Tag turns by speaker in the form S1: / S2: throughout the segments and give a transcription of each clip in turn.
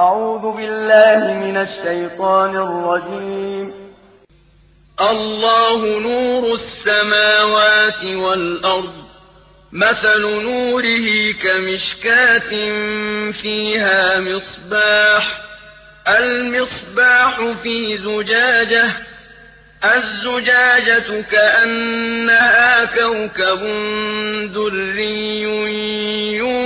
S1: أعوذ بالله من الشيطان الرجيم.
S2: الله نور السماوات والأرض مثل نوره كمشكاة فيها مصباح المصباح في زجاجة الزجاجة كأنها كوكب دري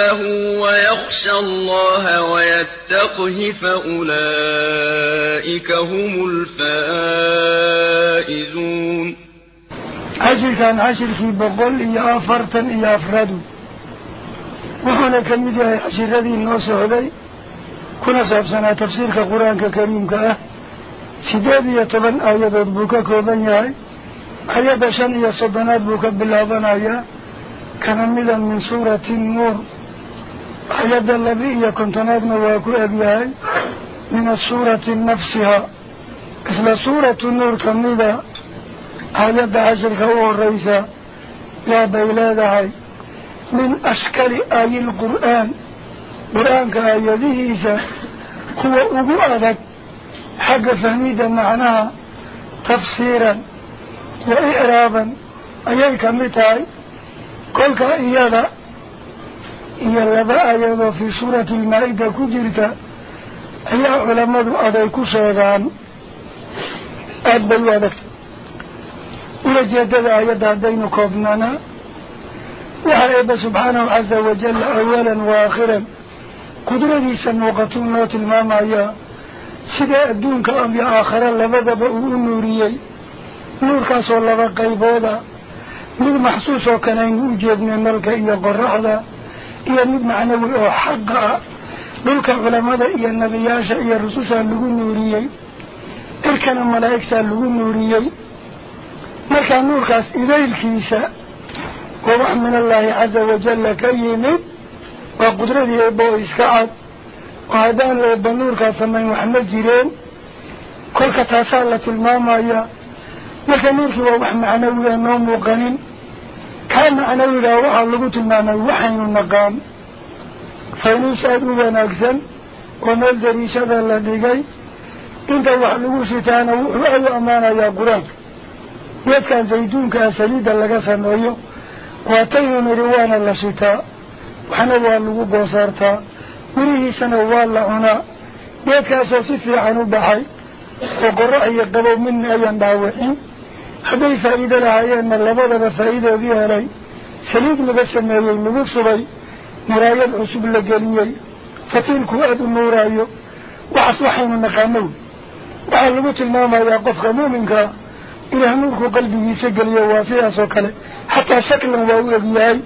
S2: ورسوله ويخشى الله ويتقه فأولئك هم الفائزون.
S3: عشر كان عشر في بقول إيا أفرتا إيا أفرادو وحنا كمدي عشر هذه النوس علي كنا سأبسنا تفسير القرآن كريم كأه. سيداد يتبن آيات بوكا كوبن ياي آيات شن يا صدنات بوكا باللابن آيات كان من سورة النور. آيات الذي يكنتنات نواكو أبيهاي من السورة نفسها. مثل سورة النور كمدا آيات عشر كوه الرئيسة. لا بيلادهاي من أشكال آي القرآن. قرآن كآياته هو أبو أذك حق فهميدا معناها. إيا لبا أيضا في سورة المائدة كجرتا أيها علماء أذيكو شيغان أدبوا أذك ولجدد آيادا دين كوبنانا وحريب سبحانه عز وجل أولا وآخرا. نوت الماما إياه sida adduunka iyo aakhare labadaba uu u nuuriyey nuurkaasoo laba qaybooda mid maxsuus oo kale aynu u jeednay nalka iyo qoraxda يمد معنوي وحقا بلك العلماء إيا النبياشا إيا الرسوشا اللغو النوريي إركنا ملايكة اللغو النوريي مكا نوركاس إذا الكيسة ومحمن الله عز وجل كيمد وقدرة إبو إسكاعد وهذا الرب نوركا سمين محمد جيرين كل كتاسالة الماما يا لكن نوركي ومحمن عنوي النوم وقنين naqaan faynuus aada u wanaagsan oo meel dariishada la dhigay inta wax lagu sitaana wuxuu aada u ammaanayaa qur-aanka geedkan sayduunkaa saliidda laga sameeyo waataynu nidhi waana la shitaa waxna waa lagu goosaartaa mirihiisana waa la cunaa geedkaasoo si fiican u baxay oo qorax iyo qabow midna ayaan dhaawicin هذه فائدة لها هي أن اللبضة فائدة بها لي سليد مبسا ميلي مبصري مرايا العصب اللقانيي فتلك كواد النوراي وعصوحي من مقامي وعلمت الماما يا قفق مومنك إلى نورك قلبه سجل يواسيها سوكالي حتى شكل مبوية بيهاي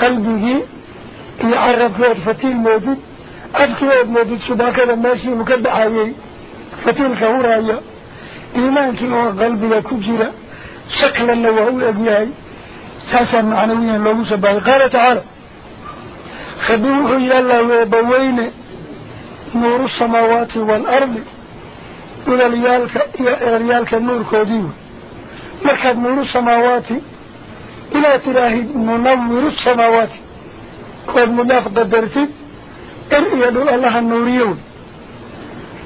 S3: قلبه يعرف كواد فتيل موجود أب كواد موجود سباكة لماشي مكدعيي فتلك هو رايا إيمانك هو قلبه كجيره شكلا لو هو أبيعي ساسا معنويا لو سباه قال تعالى خبوه إلى الله ويبوين نور السماوات والأرض إلى ريالك النور كوديو. لكن نور السماوات إلى تراهي منور السماوات. قد مناف قدرت إرئيه الله النوريون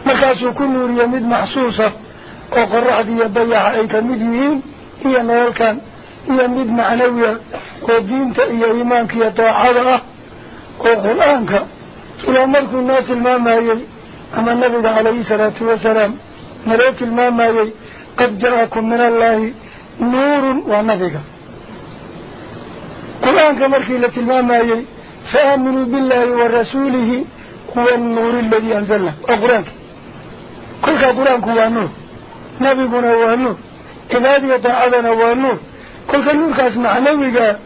S3: لكن سيكون نور يمد محسوسة وقرع دي يبيع أي كمدهين إيا نوال كان إيا ميد معنوية ودينتا إيا إيمانك يطاع هذا وقرآنك إلا ملك الناس المامي أما النبي عليه الصلاة والسلام ملك المامي قد جاءكم من الله نور ونبيك قرآنك مرخيلة المامي فآمنوا بالله ورسوله هو النور الذي أنزلنا أقرأك كل قرآنك هو النور نبي هو النور daacadana waa nuur kolka nuurkaas macnawiga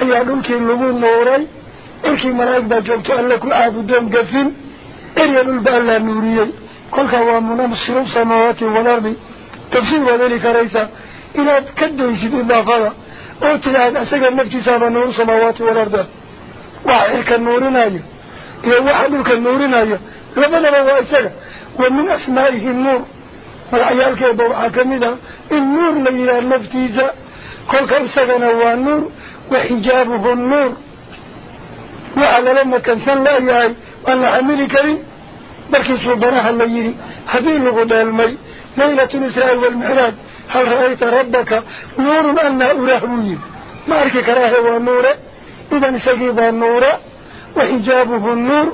S3: ayaa dhulkii lagu nuuray irkii malaa'ig baa joogto alle ku caabudoon gafin erya dhulba allaa nuuriyey kolkaa waa munasiru samaawaati waalardi tafsiir waad heli karaysaa inaad ka daysid idaafada oo tidhaahda isaga naftiisaaba nuuru samaawaati waalardi waxa cirka nuurinayo iyo waxa dhulka nuurinayo labadaba waa isaga wa min asmaa'ihi nuur والعيال كيبوا عاكمدا النور ليلة لفتيزة كل كمسكنا هو النور وحجابه النور وعلى لما كان سن لا يهي وأن عملي كريم بكي سبناها الليلي هذه لغدا المي ليلة إسرائيل والمعراج هل رأيت ربك نور أنه أرهوي ما أركي كراه هو النور إذا سقيب النور وحجابه النور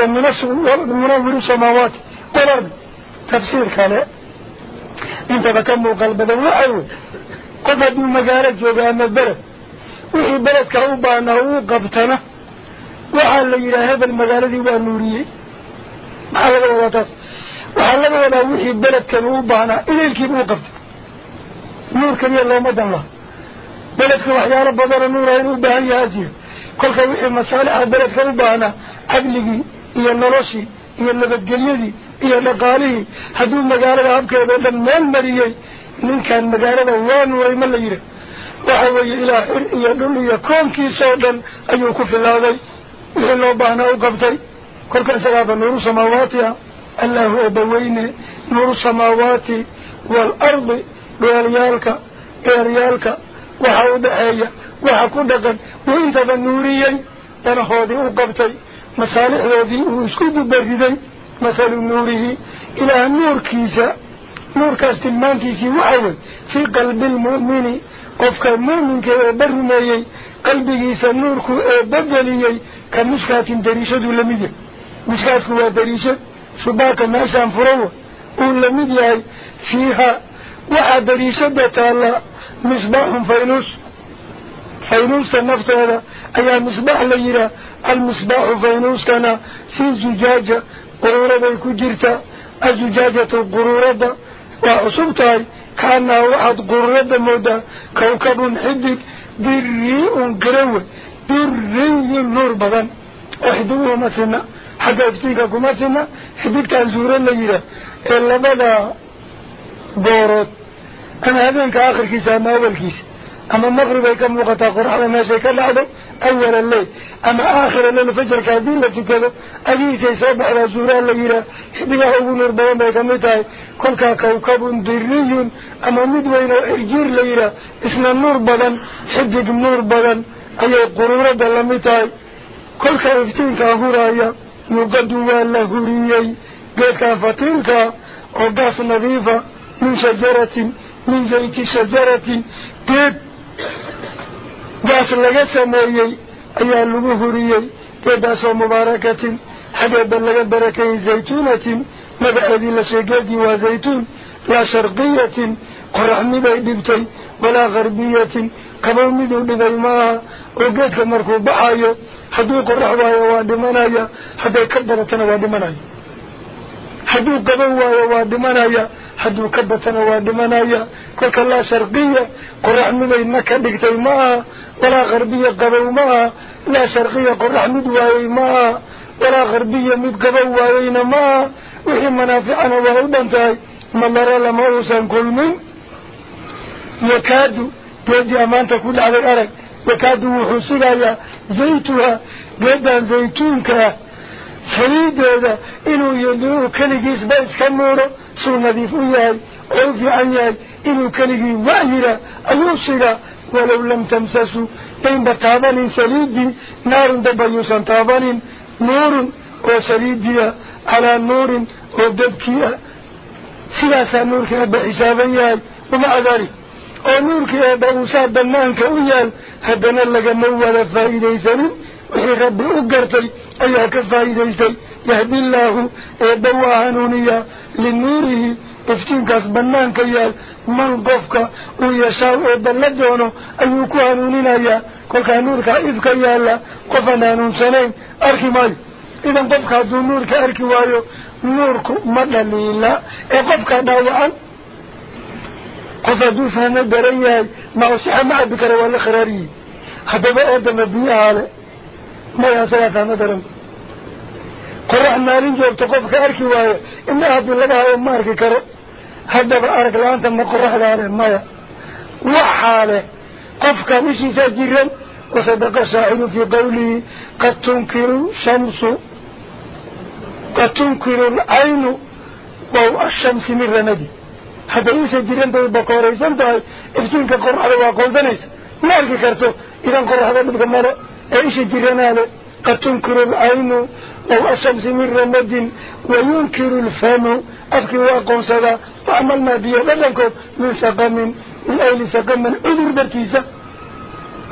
S3: ومنور السماوات والأرض تفسير كلام انت بكم قلب ذا وعو قفت من مجالك وقام البلد وحي بلد كعوبة انه قبتنا وحال إلى هذا المجال ذي وانوريه ما لي هو تاس وحال إلى وحي بلد كعوبة أنا إلى الكيب وقفت نور كمي الله مدى الله بلدك يا رب ذر نور هين وبها يازيه كل خوي المصالح بلدك وبها أنا عبلي ايا النراشي ايا النبت قليدي إيه دقالي هدو مقالب عبك يبقى مال مريي من كان مقالب وان ويما ليره وحوي إلى حر يدل يكون كي سعدا أيوك في اللاغي إيه اللو وقبتي كل كان سعب نور سماواتي الله هو نور سماواتي والأرض بأريالك بأريالك وحو دعايا وحكو دقن وإنت بنوريي أنا هو دي وقبتي مصالح هذه وإسكو ببردي مثل نوره إلى نور كيسا نور كاست المانكيسي وحيدا في قلب المؤمن. قفك المؤمن كبرنايي قلبه كيسا نور كبدنيي كمشكات دريشد ولميديا مشكات كوا دريشد سباك ناشان فروه. ولميديا فيها وحا دريشد تالا مصباح فينوس. فينوس النفط هذا. أي مصباح ليرا المصباح فينوس كان. في زجاجة قرورة كجرتا أزجاجة قرورة. وعصبتها كان واحد قرورة مودا كوكب حدك دري قروة دري النور بغن. أحدوه ما سنة حتى افتيقكو ما سنة حدكت الزورة الليلة إلا بدا بورد أنا هذا آخر كيس ما هو كيس. أما المغرب يكون مغطى قرحنا ماشي كالعضو أول الليل. أما آخر الليل فجر كهدين لتكذو أليس يسابع على زوران لغيرا حدنا هو نور بيان بيكمتاي كل كوكب دري. أما مدوين إرجير لغيرا اسم النور بغن حدق نور بغن أي قرورة دلمتاي كل كافتين كهورا يقدوان لهوريي قد كافتين كهوداس من شجرة. من زيت شجرة. Xaggeeba laga barakayey zaytuunatin magaceedii la sheegeedii waa zaytuun laa sharqiyatin qorax miday dhibtay walaa garbiyatin qabow miduu dhibay maaha oo geedka markuu baxayo hadduu qorax waayo waa dhimanaya hadday ka badatana waa dhimanaya hadduu qabow waayo waa dhimanaya حدو حد مكبتنا وادمنايا. كل لا شرقية. قل رحمنا إنك دكتي ما ولا غربية قبو ما لا شرقية قل رحمد وعي ما ولا غربية مد قبو وعينا معها وحي منافعنا وهودانتاي ما نرى لما أوسان كل من. يكادو. تيدي أمان تكون على الأرق يكادو وحسيها زيتها قدان زيتونكها سيد هذا إنه يدعو كل جيس بيس كمورة. سو نظيف ويهي عوفي عنيهي إنه كل جيس وعيرا أيوصيرا ولو لم تمسسوا بين بطابان سليد نار دبيوسا طابان نور وسليد على نور ودبكي سلاسة نور كأب عسابا يهي ومع ذلك ونور كأب عسا بنان كأويهي هدنا لك موالا فائده سليم وحي ربي أقرتلي أيها كفائد إيسان يهدي الله دواهنونيا لنوره. افتنك اسبنان كيال من قفك ويشاو ابلدونه أيوكو هنونينا يا كل كنورك إذ كيال قفنا ننسلين أركي ماي إذا قفك دون نورك أركي وايو. نورك مدني لا إيه قفك دواهن قفا دوفا ندريا ما أصيح معبك روالي خراري. هذا بقى دمبيه عليه maya asagaa fahmo daran qorax maalin joogto qofka arki waayo ina haddii laga hayo ma arki karo haddaba arag la-aanta ma qoraxdaa leh maya waxaa leh qofkan ishiisaa jiran wasadaqa shaaciru fii qawlihi qad tunkiru shamsu qad tunkiru alcaynu waw ashamsi min ramadi hadday isha jiran tahay bakooraysan tahay iftiinka qoraxda waa qoonsanaysa ma arki karto idan qoraxda dhibka male إيش جرناله قد تنكر العين أو الشمس من رمد وينكر الفم. افك وأقوم صدا فعمل ما بيه لذلكم من سقم من أهل سقم. من عذر بركيزة.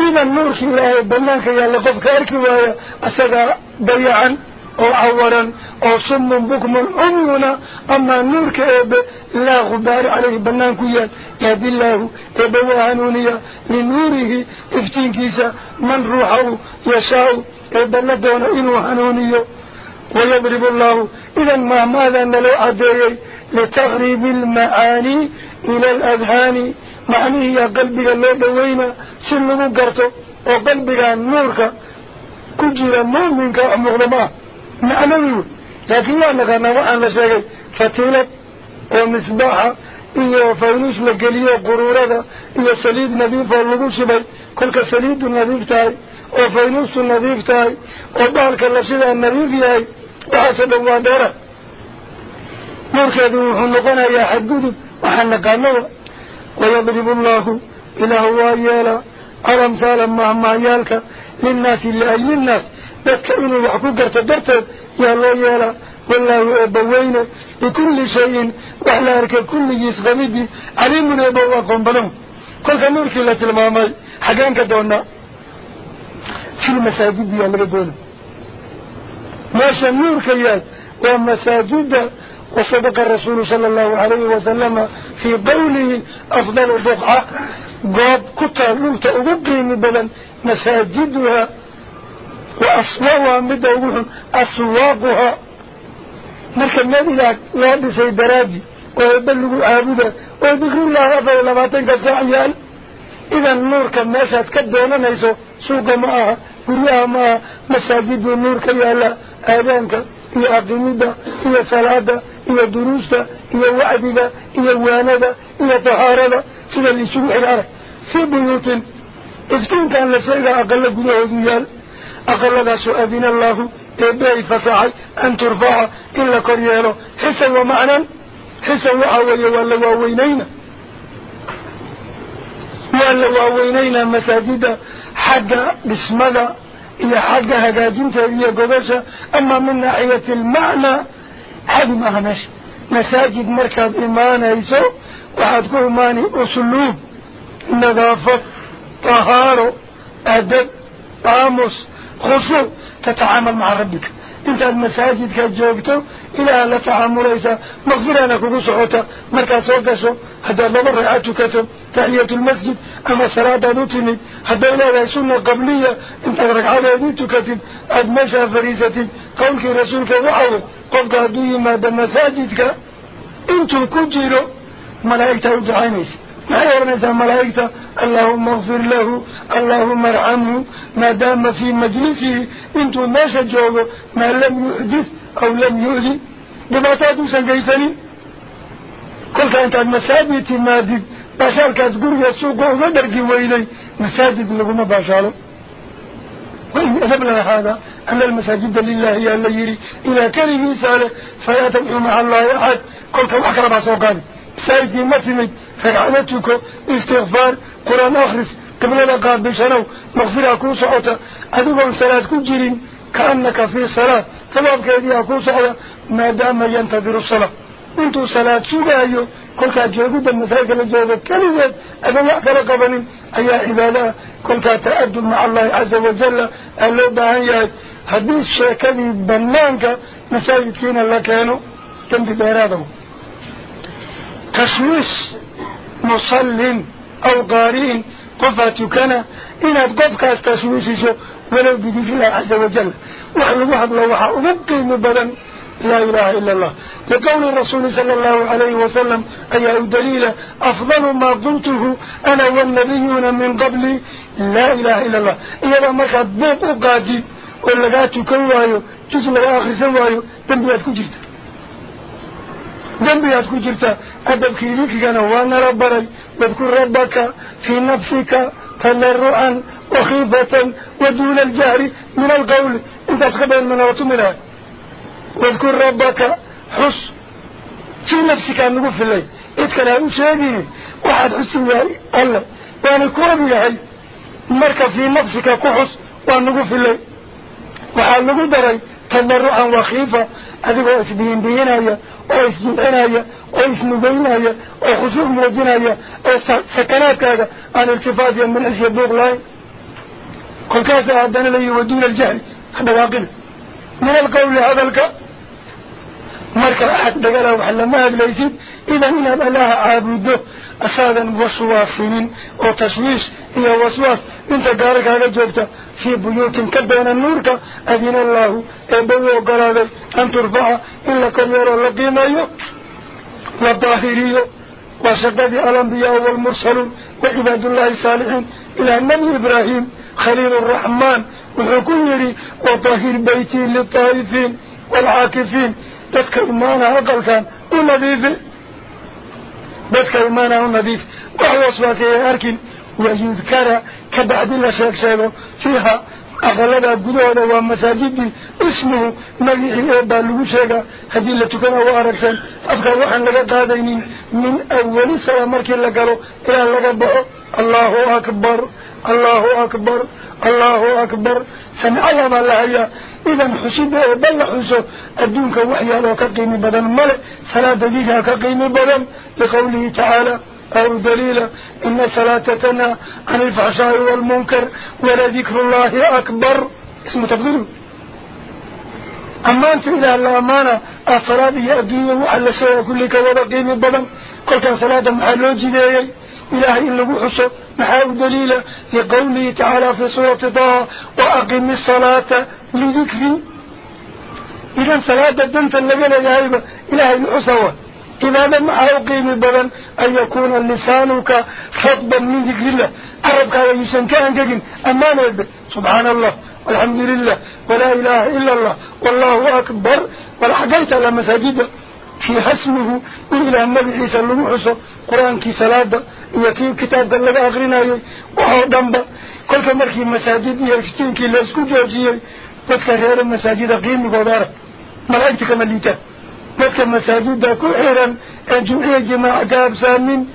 S3: إذا النور في الله بلانك يا لقبك أركوا أسدى بيعا أو أورا أو صم بكم العميون. أما نورك إبا لا غبار عليه بنانكويا يد الله إبا وهانونيا لنوره افتنكيسا من روحه يشاو إبا لدون إنو هانونيا ويضرب الله. إذا ما ماذا نلو أدري لتغريب المعاني إلى الأذهان. معني يا قلبك اللي بوينا سنو قرطو. وقلبك النورك كجير مؤمنك أمغلماه معلوم لكن وعلى غنى وعلى شيء؟ فتيلة ومصباحة إيا وفاينوش لقلية وقرورة إيا سليد نظيف واللغوش بي. كلك سليد نظيف تاي. وفاينوش نظيف تاي. وبالك الله شدع النظيف ياي. وحسد الله دارة. مركض وحنقنا يا حدود. وحنق الله ويضرب الله إلى إله وإياله أرمثالا مهما يالك. للناس اللي أي للناس لك إنه يحكوك ارتدرتك يا الله يا الله والله أبوين بكل شيء وعلى أرك كل يسغمي عليمنا عليمون أبواكم بنام قلت نوركي الله تلمامي حقان كدونا في المساجد يا مرقون ما شنوركي ومساجد وصدق الرسول صلى الله عليه وسلم في قوله أفضل بقعة قاب كتا لوتا وقيم بلن مساجدها وأصوابها مدوح أصوابها. مركب ما إلاك وهذا سيد رادي ويبلغ أهبوذة ويبقر الله هذا ولما تنقف عيال. إذا النور كما ستكدونا نيسو سوق معها قريها معها مساجد النور كي ألا أهبانك هي أقمدة هي صلاة هي دروسة هي وعدة هي واندة هي طهارة. سنة لسوء العرق في بيوت افتن كان لسيدة أقل قريها ويال أغلب سؤالين الله إيه إبعي فصحي أن ترفع إلا كريالو حسا ومعنا حسا وحاولي وألوا وينينا وألوا وينينا مساجد حق بسمدا إلى حق هذا جنت هي قدرشا أما من ناحية المعنى حق مهنش مساجد مركب إيمان إيسو وحدكو إيماني أسلوب نظافة طهارة أدب طاموس. خصوص تتعامل مع ربك. انت المساجد كجوبته إلى لا تعامل ليس. مغفرة لك وصحوتا مركز وقسو هذا لما رعاتك تحية المسجد. أما صلاة نتمي هذا لا سنة قبلية. انت ركعة نتكتب ادمشى فريسة قولك رسولك وعوه قفك هدوه دم مساجدك. انتو كجيرو. ملائكة ودعانيس ما يرنسى ملائكة. اللهم اغفر له اللهم ارحمه. ما دام في مجلسه انتو ما شجوه ما لم يحدث أو لم يؤذي. بما تادو سنجيسني. كل كانت المساجد تمادد بشار كانت قرية السوق ودرقي وإلي. مساجد لكم باشالو وإن أذبنا هذا أن المساجد لله يا الليري إلى كلمة سالة فلا تدعو مع الله أحد. كل كم أقرب سوقاني سايدي متمد فرعنتك استغفار قرآن أخرس قبل لقاء بشنو مغفرة كو سعوتا أدوكم صلاة كجرين كأنك في صلاة. فباب كيديها كو سعوتا ما دام ينتظر الصلاة. انتو صلاة سوغايو كل كاد جوغو بالمثالك لجوغو كلمات أبا وعك لقبني أي عبادة كل كاد تأدل مع الله عز وجل. ألو باهي حديث شاكبي بنانك. مساجد كينا لكانوا تنبي بيراده تشويش مصل أو قارين قفتكنا إن قفك استشويشيشو ولو بذكر الله عز وجل. وحل واحد لو وحا أبقي مبدا لا إله إلا الله لقول الرسول صلى الله عليه وسلم أي دليل أفضل ما قلته أنا والنبيون من قبلي لا إله إلا الله. إذا ما كانت بوق قادي ولا قاتك وايو جزء آخر سوايو تنبيات كجرت ذنبيات كجرتا أدب كيليك كان وأنا ربري واذكر ربك في نفسك تضرعا وخيفة ودون الجهر من القول انت تقبل من وتمنها واذكر ربك حس في نفسك نقول في الليل. هذا شيء واحد حس وياي الله وأنا كوب ياي مركب في نفسك كحس ونقول في الليل. وحال نقول دري تضرعا وخيفة أذكر اسبين بينايا أوصلنا يا أوصل بينا يا أخصوص مودنا يا أس سكنات هذا أنا التفات يا من أشياء بغلاي كل كذا هذا لا يودون الجهل. هذا واقف من القول هذا الكلام؟ مركا أحد دقاله وحلا ما أدليسين إذا من إنا لها عابده أسادا وسواسين أو تشويش. إيا وسواس. إنت دارك على جبته في بيوت كدين النورك. أدين الله. أبو وقراضي أن ترفع إلا كريرا لقينا يوم والظاهري وشدد الأنبياء والمرسلون. وإباد الله الصالحين إلى النبي إبراهيم. خليل الرحمن. وحكوري وطهير بيتي للطائفين. والعاكفين. تذكر إيمانا أقل كان ونظيف تذكر إيمانا ونظيف وهو وسواسي أركن ويذكر كبعد الله شيخ شيخه فيها أغلبها قدوة ومساجد اسمه مجيحي إيبا لغوشيغا هذه اللي تكون واركسا أفكار وحن لغا قادين من أول سوى مركي لقالوا إلى لغا بحو الله أكبر. الله أكبر. الله أكبر. سمع الله بالله هيا. إذا حسيب بل حسو. أدونك وحيا لو كقيم بدن. ملئ صلاة ديها كقيم بدن. لقوله تعالى أو دليل إن صلاة تنهى عن الفحشاء والمنكر ولذكر الله أكبر. اسمه تفضيله أما أنت إلى الأمانة الصلاة هي الدنيا وحل شيء كل كوضا قيم البدن قل كان صلاة محلو جديد إلهي إلا بحسه محاو دليل لقوله تعالى في سورة طه وأقم الصلاة لذكري. إذا صلاة الدنت اللقنا يا إبا إلهي الحسوة إذا ما أقيم بدن أن يكون لسانك خطبا من ذكر الله. عربك يسنك أنك أمانة سبحان الله والحمد لله ولا إله إلا الله والله أكبر. والحقيت على مساجد في حسمه إلى النبي عيسى اللمحسه قرآن كي صلاة يكي كتاب لك أغرنا وهو دنبا كل كمركي مساجد يكتين كي لسكو جوجي تذكر المساجد قيم بقدارك ملائكتك مليتا متى مساجد كهيرا أجمع جماعة أبسام سامين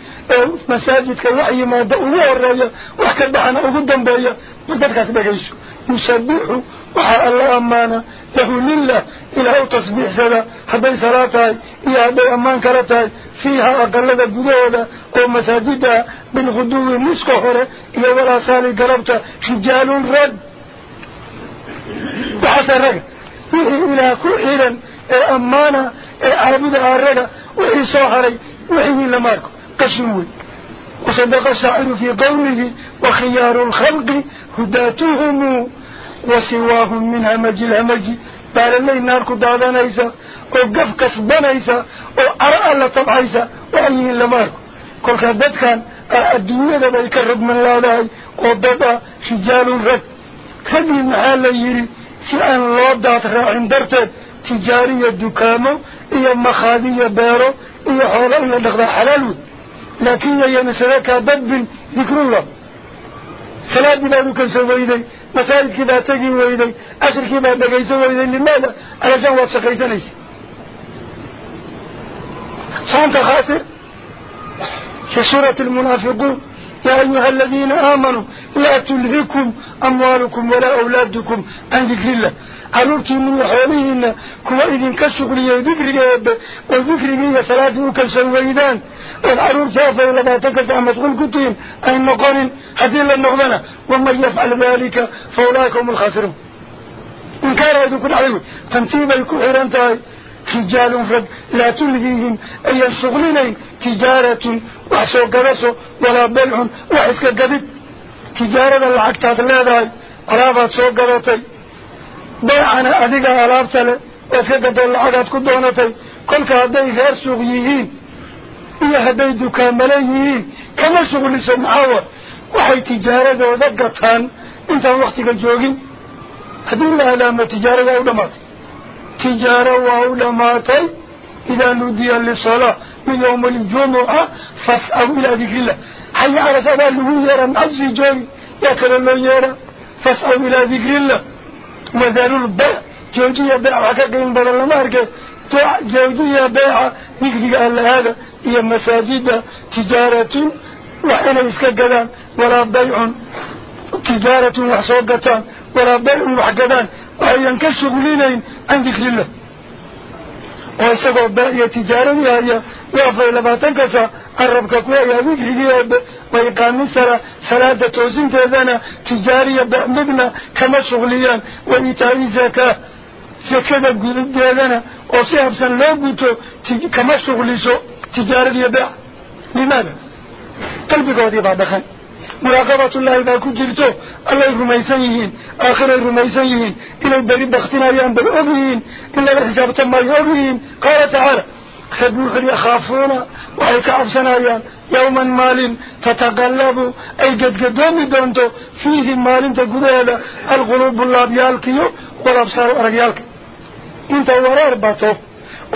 S3: مساجد كوعي ما دعوه الرجاء وحكب عنا وقدم بيا وذلك بعيش يسبح وحى الله أمانا له لله إله تصبيح سلا حبي سلاتاي يا حبي أمان كرتاي فيها أقل لك بذولة ومساجدها من غدو مسكهرة إلى ولا سالي قربتا شجال رد بحث الرجل إلى كل حيلا ee ammaana ee ah raga wixii qashin wey وصدق الشاعر في قوله وخيار الخلق هداتهم وسواهم من همج الهمج بال اللي نار كدادانيسا وقف كسبانيسا وأرأى الله طبعيسا وأيه لمارك كل كدد كان الدنيا دا بيكرب من الله داي وضبا شجال الرد كذي محال يري سيان الله دات راعين درتد تجارية دكامو إيا مخاذية بيرو إيا حولا إيا دخل حلالو لكن هي مسألة ضب ذكر الله. صلاة بلاد كان سويدي مسائل كذا تجي ويدي أشر كذا بقي سويدي لماذا؟ على جواب سقيتني فأنت خاسر؟ في سورة المنافقون يا أيها الذين آمنوا لا تلهكم أموالكم ولا أولادكم عن ذكر الله. عرورتي من حوليهن كما إذن كالشغلية ذكر وذكر لي صلاة كالسويدان والعرور شافة لما تكسع مسؤول كتين أي نقول حتى لا نغضنا ومن يفعل ذلك فأولئك هم الخاسرون إن كان يذكر عليه تنتيب يكون حيرانتهي رجال فرد لا تلهيهم أي الشغلين تجارة وحسو قرسو ولا بلع وحسك قدد تجارة العكتات لا داي قرابة سو قدتي بيعنا أدقى ألابت له وحسك قدر العقات كدونتي كل هدي غير سوغيين إيا هدي دكامليين كما شغل سمعاوة وحي تجارة ودقتان انت وقتك الجوغين هدي الله لما تجارة ودمات تجارة وعلماتي إذا نودي للصلاة. من يوم الجمعة فاسألوا إلى ذكر الله. حي على سبيل الوزراء نفسي جوي يكر الله يرى فاسألوا إلى ذكر الله. وذلوا البيع جوجية بيع وحكاكين بدل الله ماركة جوجية بيع ذكر الله هذا هي مساجد تجارة وحين يسكدان ولا بيع تجارة وحصوقتان ولا بيع وحكدان وأيان كالشغلين عن ذكر الله وإساقوا بائية تجارة هي تنكسا عربك كوية ذكر وإقام السلاة صلاة توزين تذانا تجارية بأمدنا كما شغليان. وإيتاء زكاة. زكاة قلت تذانا وصيحب سن لو قلتو كما شغليسو. تجارة بأ لماذا؟ قلبك ودي بعد خان مراقبة الله إذا كجرتو الله رميسان يهين آخر رميسان يهين إلى البريد بختنا يان بالأبهين إلا الحساب تما يأبهين قال تعالى خدوخر يخافون وحيك عفسنا يان يوما مال تتقلب أي قد قدومي دونتو فيه مال هذا القلوب الله بيالكيو والأبصار أرقيالك انت ورار باتو.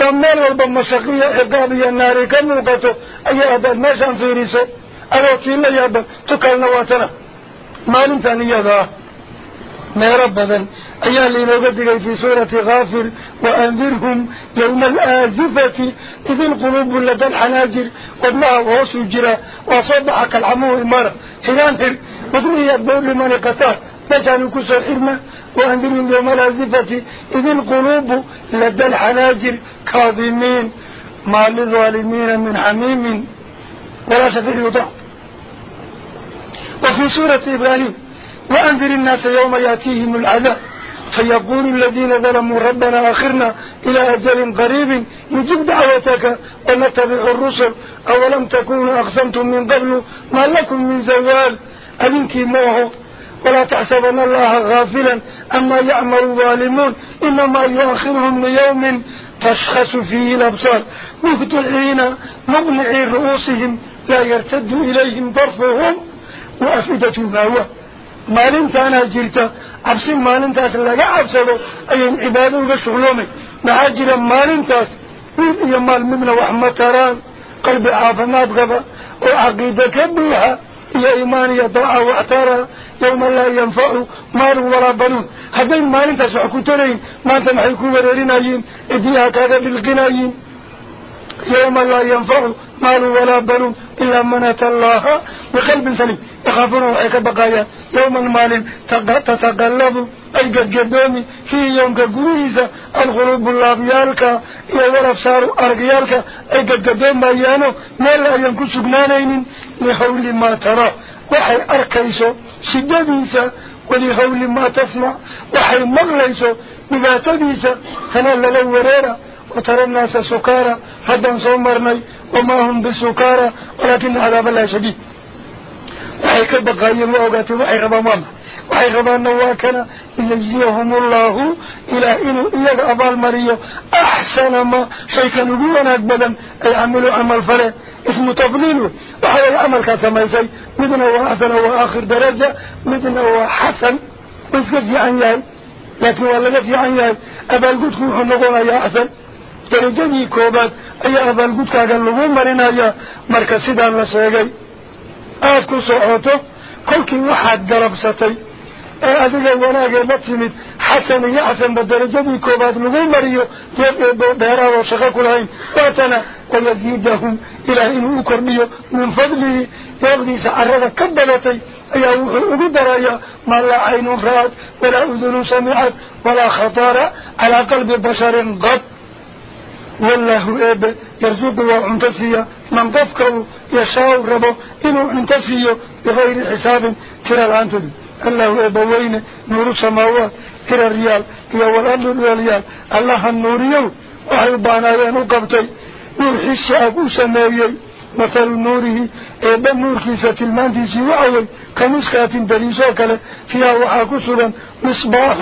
S3: ومال والبمشقية عقابية النار كموقتو أي أبد ما شان فيريسو. أروتين لا يابا تكالنا واتنا ما ربضا أيها اللي نوقدك في سورة غافر وأنذرهم يوم الآزفة إذ القلوب لدى الحناجر وابنها وهو جرا وصبحك العمو إمارة حيان حر وذنه يدبور لمن قتال مجال كسر حرمة وأنذرهم يوم الآزفة إذ القلوب لدى الحناجر. كاظمين ما للظالمين من حميم ولا شفيع يطاع وفي سورة إبراهيم وأنذر الناس يوم يأتيهم العذاب. فيقول الذين ظلموا ربنا آخرنا إلى أجل قريب يجب دعوتك ونتبع الرسل. أولم تكونوا أقسمتم من قبل ما لكم من زوال؟ أذنك موه ولا تحسبن الله غافلا أما يعمل الظالمون. إنما يؤخرهم ليوم تشخص فيه الأبصار. مهتعين مغنعي رؤوسهم لا يرتد إليهم طرفهم. وأفئدة هو ما لنت أنا جرت عبس ما لنت أسلق عبسه أي عباده وشغلومي محاجرا ما لنت يا مال ممن وحمة تران قلب عافنات غبا وعقيدة كبيرة يا إيمان يا طاعة واعترى يوم لا ينفع مال ولا بنون هذين ما لنت سحكو ترين ما تنحيكو ورينايين إديها كذا بالقنايين يوم لا ينفع مال ولا بنون إلا من أتى الله بقلب سليم يخافون وحيك بقايا. يوما مال تتقلب أي قد قدومي في يوم كقريزة الغروب اللابيالك يا ورف صاروا أرقيالك أي قد قدوم بيانو مالا ينكو سقنانين لحول ما ترى. وحي أركيسو. شدديسا ولحول ما تسمع. وحي مغليسو. بباتديسا فنال لو وريرا. وترى الناس سكارى هدا صومرني. وما هم بسكارى ولكن عذاب الله شديد. Baqaayeen ma ogaatay waxay rabaan waa waxay rabaanna waa kana liyajziyahum allahu ilaah inuu iyaga abaalmariyo axsana ma shaykan ugu wanaag badan ay camiluu camal faleen ismu tafdiil wey waxa way camalkaa samaysay midna waa axsana waa aakhir daraja midna waa xasan wa iska fiican yahay laakiin waa laga fiican yahay abaalgudku wuxuu noqonayaa axsan darajadii koobaad ayaa abaalgudkaaga lagu marinayaa marka sidaan la sheegay adiga wanaagee la timid xasan iyo xasanba darajadii koobaad lagu mariyo deeq eebo dheeraadoo shaqo ku lahayn waatana wayaziidahum ilaah inuu u kordhiyo min fadlihi deeqdiisa carada ka badatay ayaa wuxuu ugu darayaa maa laa caynun ra'ad walaa udunun samicad walaa khatara calaa qalbi basharin qad والله إب يرزق وعنتسيا من قفكه يشاء ربه إنه عنتسيا بغير حساب ترى العنتد الله إب وين نور السماوات ترى الريال. هي والأرض الريال الله النور يو. وحيبانا ينقبتي نور حساب سمايي مثل نوره إب النور كيسة المانتيسي وعوي. كمسكات دريسوك فيها وحاكسرا مصباح.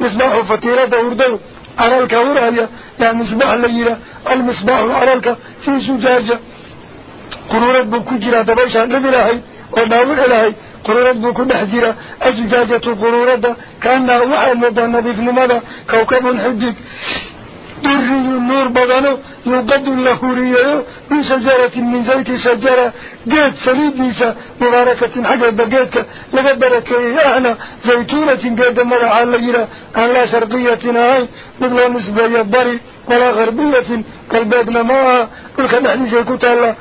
S3: مصباح فتيرة وردو على الكورة يا مصباح الليلة المصباح على في زجاجة. قرورة بكجرة دبيشة نبي لهي وناول إلهي قرورة بكل حجرة الزجاجة قرورة كأنها وحي مدى نظيف لماذا كوكب حجك دري النور بدنه يقد له رياء من شجرة من زيت شجرة قيد سليديسة مباركة حاجة بقيتك لقد بركة أهنا زيتونة قيد مرع الليلة أن لا شرقية هاي مثل نسبة يبري ولا غربية كالبادنا معها تلك نحن سيكوت الله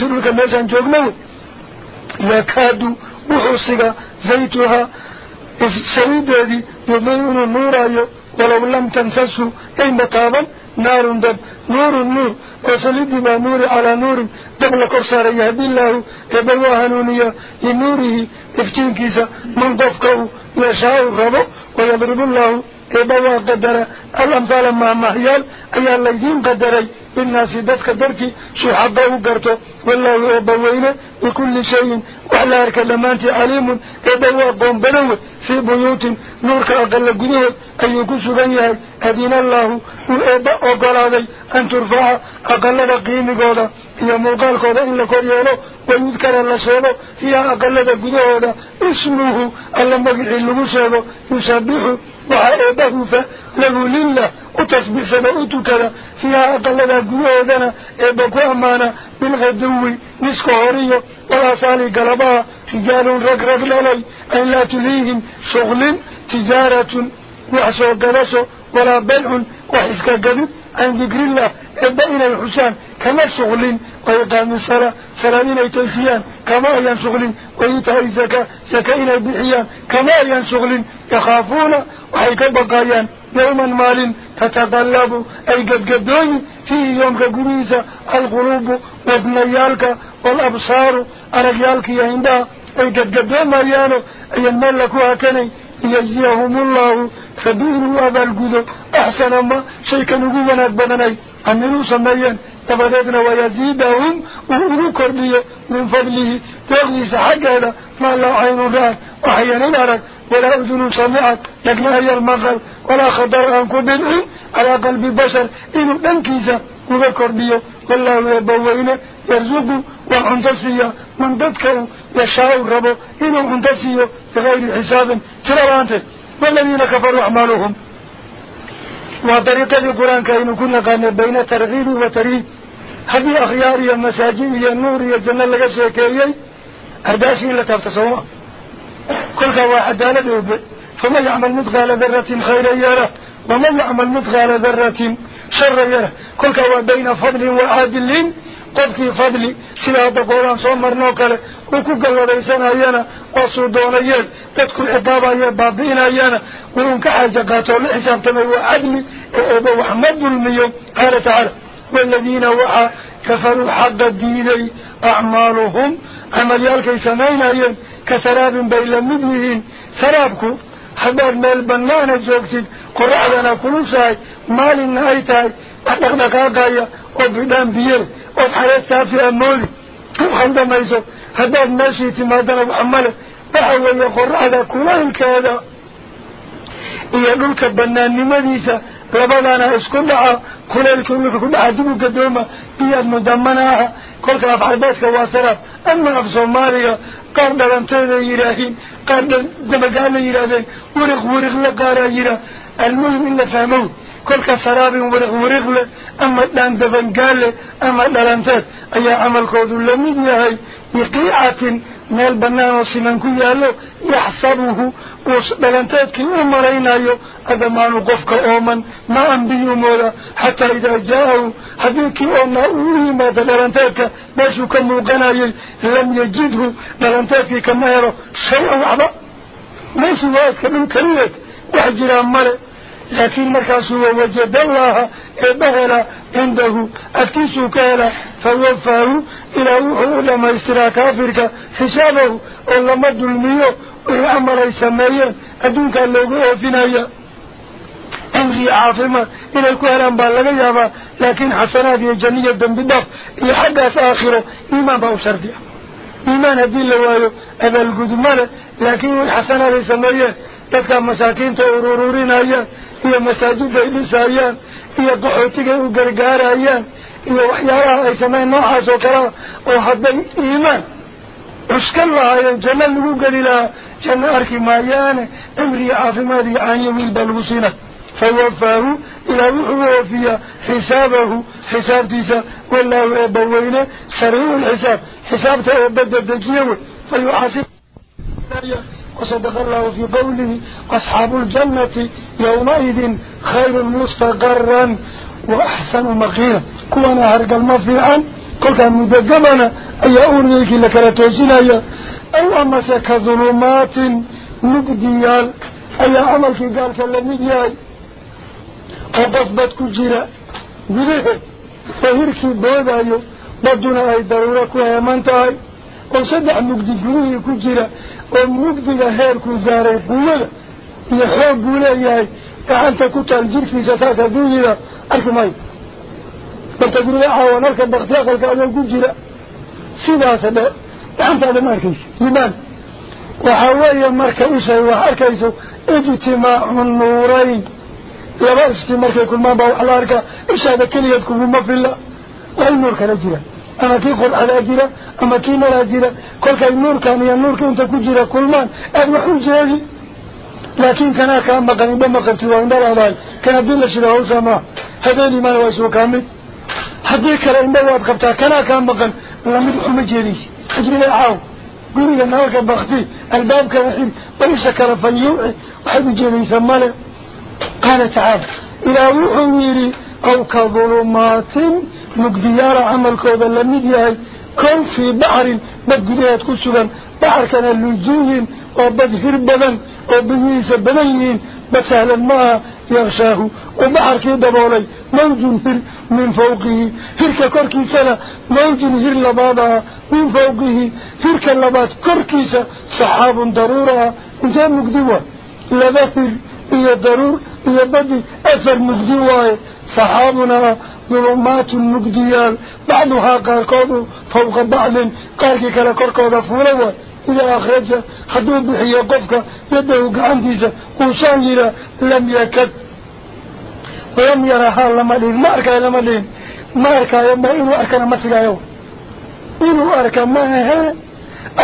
S3: تلك ميسان جوغنو. يكاد وحصك زيتها السليد هذه يضيون أيضا ولو لم تمسسه أي مطابا نار دب نور النور. وسلد ما نور على نور. دبل كرسار يهدي الله. يبلوها نونية لنوره. افتين كيسا. من ضفكه يشاء الربو ويضرب الله يبوا قدر الأمثال مع مهيال أي الذين قدري الناس دفك دركي شو حبه قرته والله يبوينه بكل شيء. وعلى أرك لمانت عليم يبوا قوم بلوه في بيوت نورك أقل قدوه أي يكسو بنيها أدين الله وإبا أقل هذا أن ترفع أقل قيم قولا. هي مقال قولا إلا كوريانا ويذكر الله سيبا فيها أقل قدوه إسمه ألا مقل اللغو سيبا يسبح وعائبه فله لله وتصبح سبعوتك فيها أقل قدوه إبا كوامانا بالغدو نسكو هوريو ولا صالي قلبها رجال رقرق للي. أن لا تليهم شغل تجارة. وحسو قدسو ولا بلع. وحسك قدد عن ذكر الله إبئنا الحسان كما شغل ويقام الصلاة سلامين يتنسيان كما أيان شغل ويتهي زكاة زكاين بحيان كما أيان يخافون وحيك بقايان يوما مال تتقلب. أي قد قدوني فيه يوم كقريسة القلوب وابنيالك والأبصار أرقيالك يهندها أي قد قدوم أيانو أي الملكوها كني يجزيهم الله فبيروا أبا القدو أحسن ما شيء كانوا قوانا بدني عملوا سميا تبدأنا ويزيدهم. وأولو كربية من فضله. تغليس حق هذا. ما لا عين رأت وحيانا نارك ولا أذن سمعت. لكن هي المغل. ولا خطر أن كبنه على قلب البشر إنه ننكيسا وذكر بيه والله يبوينه يرزقه. وعنتسيه من ذكره يشاء ربه إنه عنتسيه بغير حساب ترى والذين كفروا أعمالهم وطريقة القرآن كأنه كنا قانا بين ترغيب وترهيب هذه أخيار يا مساجين يا نور يا جنة لك سيكيري أرداشين لتفتصوا كل واحد دالة فمن يعمل مثقال ذرة خيرا يره ومن يعمل مثقال ذرة شرا يره كل بين قبكي فضلي سلا دقوان صمر نوكال وكوكا وليسان ايانا وصودون ايان تدكل ابابا يا بابين ايانا ونكا عجاقات والحسان تنوى عدمي ابا وحمد الميوم قال تعالى والذين وعا كفروا حق الديني اعمالهم عمليال كي سمين ايان كسراب بين المدنين سرابكو حباب ميل بنانا جوكتين قرعنا كل ساي مال نهايتاي أخذ مكانك يا وبدان بير وحرس سافر مولي وخلد ما يسوع هذا ماشي تما دنا عمله بحول يقر هذا كلهم كذا. يقولك بنان مديسة ربنا أنا أسكن معه كل الكل كل عدو قدومه بيد مدمناها كل كلام عربات كواسرة أما في سوماليا قرد لم تدى يراهين قرد لم تدى يراهين ورق ورق لقارا يرا المهم اللي فهموه كلك سرابي ومرغلة أما لأن دفنقالة أما لانتات أي عمل كوذو لمن يهي يقيعة نال بنانو سمنكو يالو يحصبه ولانتات كي أمرين أيو هذا ما نقفك أومن ما أنبيه مولا حتى إذا جاءوا حديك أومن أوليما دلانتاتك باشو كموقنا لم يجده. دلانتاتك كما يرى شيئا وعضا ما سواتك من كريت. يحجر أمرك لكن مركز هو وجد الله إبهلا عنده. أكسو كالا فوفاه إلى أولا ما يسرى كافرك حسابه. أولا ما دلميه ليس يسميه. أدونك اللوغوه فينايا أمري عافمة إلى الكهلا مبالغة يابا. لكن حسنات يجنية دم بداف يحدث آخر إما بأسر ديه إيمان هدين لوايو أبا القدمان. لكن الحسنات يسميه ah urururinayaan iyo masaajiday dhisayaan iyo qaxootigay u gargaarayaan iyo waxyaalaha ay sameyn noocaas oo kalea oo hadday iimaan cuskan lahaayeen janno lagu geli lahaa janno arki maayaane cimriyo caafimaad iyo caaniyo wiil baa lagu siina fawafaahu ilaa wuxuu oofiyaa xisaabahu xisaabtiisa wallahu eebbaweyne sariicu lxisaab xisaabta eebba dejiye wey fayuxaasib وصدق الله في قوله أصحاب الجنة يومئذ خير مستقرا وأحسن مقيلا كوانا هرق المفيعا كل كان مدقبنا أي أوريك لك لتوسينا أو أمسك ظلمات مقديال أي عمل في قال كالمديال وقفبت كجيرا قده فهركي بودايو بدنا أي ضرورة كوها منتهي وصدع مقدي فيه كجرة ومقدي لهير كزارة بولا يحب بولا ياي فعلت كتا الجر في جساسة دولا أركو ماي بلتقول لها هو نركا بغتاقا كأذن كجرة سيدا سبا فعلت هذا مركيش لمان وحوايا مركيش وحركيش اجتماع النورين لا بأس في مركيكم ما بأو على أركا إشهد كليتكم وما في الله وهي النور كان جيلا أما كي قل على جيرا أما كيما ملا جيرا كل كان نور كان يا نور كنت كجيرا كل مان أبو حول جيرا لكن كان كان مقر بما قرتي وان دار عمال كان بلا شراء سما. هذا ما يواسو كامل. حديك كلا إن بواد قبتا كان كان مقر ملامد حول جيري. أجري العاو قولي لنا وكا بغتي الباب كان حين. بلش كرفا يوعي وحيد جيري سمالا قال تعال إلى وحول جيري أو كظلمات مقديار عمل كوضا لمدياي كون في بحر بدقليات كسبا بحر كان اللجوه بلن بذن وبهيس بذنين بسهل الماء يغشاه. وبحر كي دبولي. موج هر من فوقه. هرك كركي سنة موج هر لبابا من فوقه. هرك اللبات كركيسة صحاب ضرورة. انتهى مقديوة لبهر هي ضرور. هي بدي. أثر مقديوة saxaabuna ظلمات مجديال بعضها قاركود فوق بعض. قارك كلا كركود فولوا إذا أخرج حدود بحي قفك. يده قعنتيسا وصانجرا لم يكد. ولم يرها لما لين ما أركا لما ما أركا يما إنو أركنا ما سيقايو إنو أركا ما ها.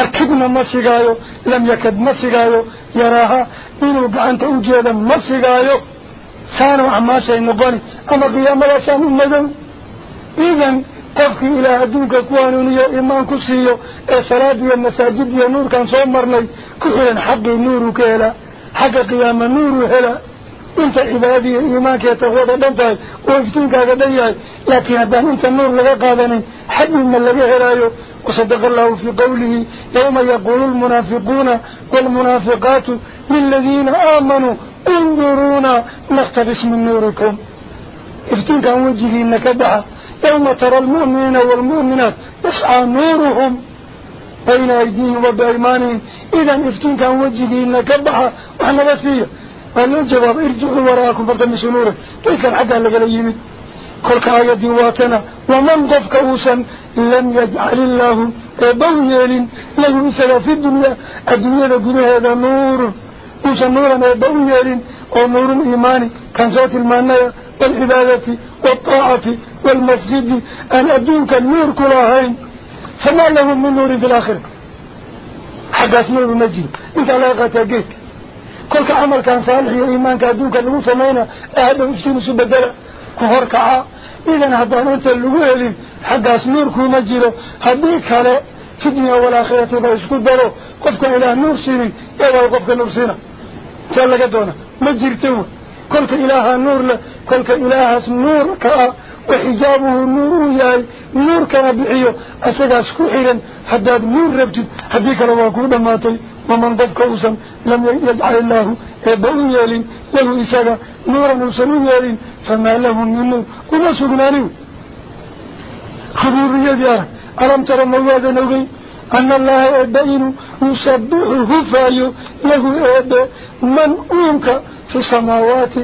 S3: أركبنا ما سيقايو لم يكد ما سيقايو يراها. إنو قعنت أجيدا ما سيقايو سانو عماسة النقاني أما قيام لا سانو مدن. إذن قفك إلى أدوك قوانوني إيمان يا إسراء يا مساجد يا نور كان صمر لي كهلا حق النور كهلا. حق قيام النور هلا. أنت عبادي إيمانك يتغوض بمتاك وإفتنك هذا بيهاي لكن أبان أنت النور لغا قادني. حق من لغا هلايو وصدق الله في قوله يوم يقول المنافقون والمنافقات للذين آمنوا انظرونا نقتبس من نوركم. افتن كان وجهي إنك دعا يوم ترى المؤمنين والمؤمنات يسعى نورهم بين أيديهم وبأيمانهم. إذا افتن كان وجهي إنك دعا وحنا بسيه قال الجواب ارجعوا وراءكم فالتمسوا نورا كيف كان حقا لك ليمين كل كآية ديواتنا. ومن ضفك أوسا لم يجعل الله بويل له إسلا في الدنيا. الدنيا لقل هذا نور. أوسا نورا بويل أو نور إيماني كان صوت المعنى والعبادة والطاعة والمسجد أن أدونك النور كلهين فما لهم من نور في الآخر حدث نور نجي انت لا قتاقيك كل عمل كان صالح إيمان كأدونك اللي سمينا أهدا وفتين سبدلا كهر كعا إذن هدان أنت اللي حقاس نوركو مجيرو هديك هلا في الدنيا والآخرة بيسكو دارو قفك إله نور سيني إذا قفك نور سينا سألك دونا مجيرتو كلك إله نور له كلك إله نور كأ وحجابه نور ياي نور كان بحيه أسجاس كحيلا حداد نور ربتي هديك لو أكون ماتي ومن ضد كوسا لم يجعل الله بأن يالين له إساقا نورا نوسنو يالين فما لهم من نور وما سقنانيو خبور يديار ألم ترى مواد نوغي أن الله يبين يسبحه فايو له إيب من أنك في السماوات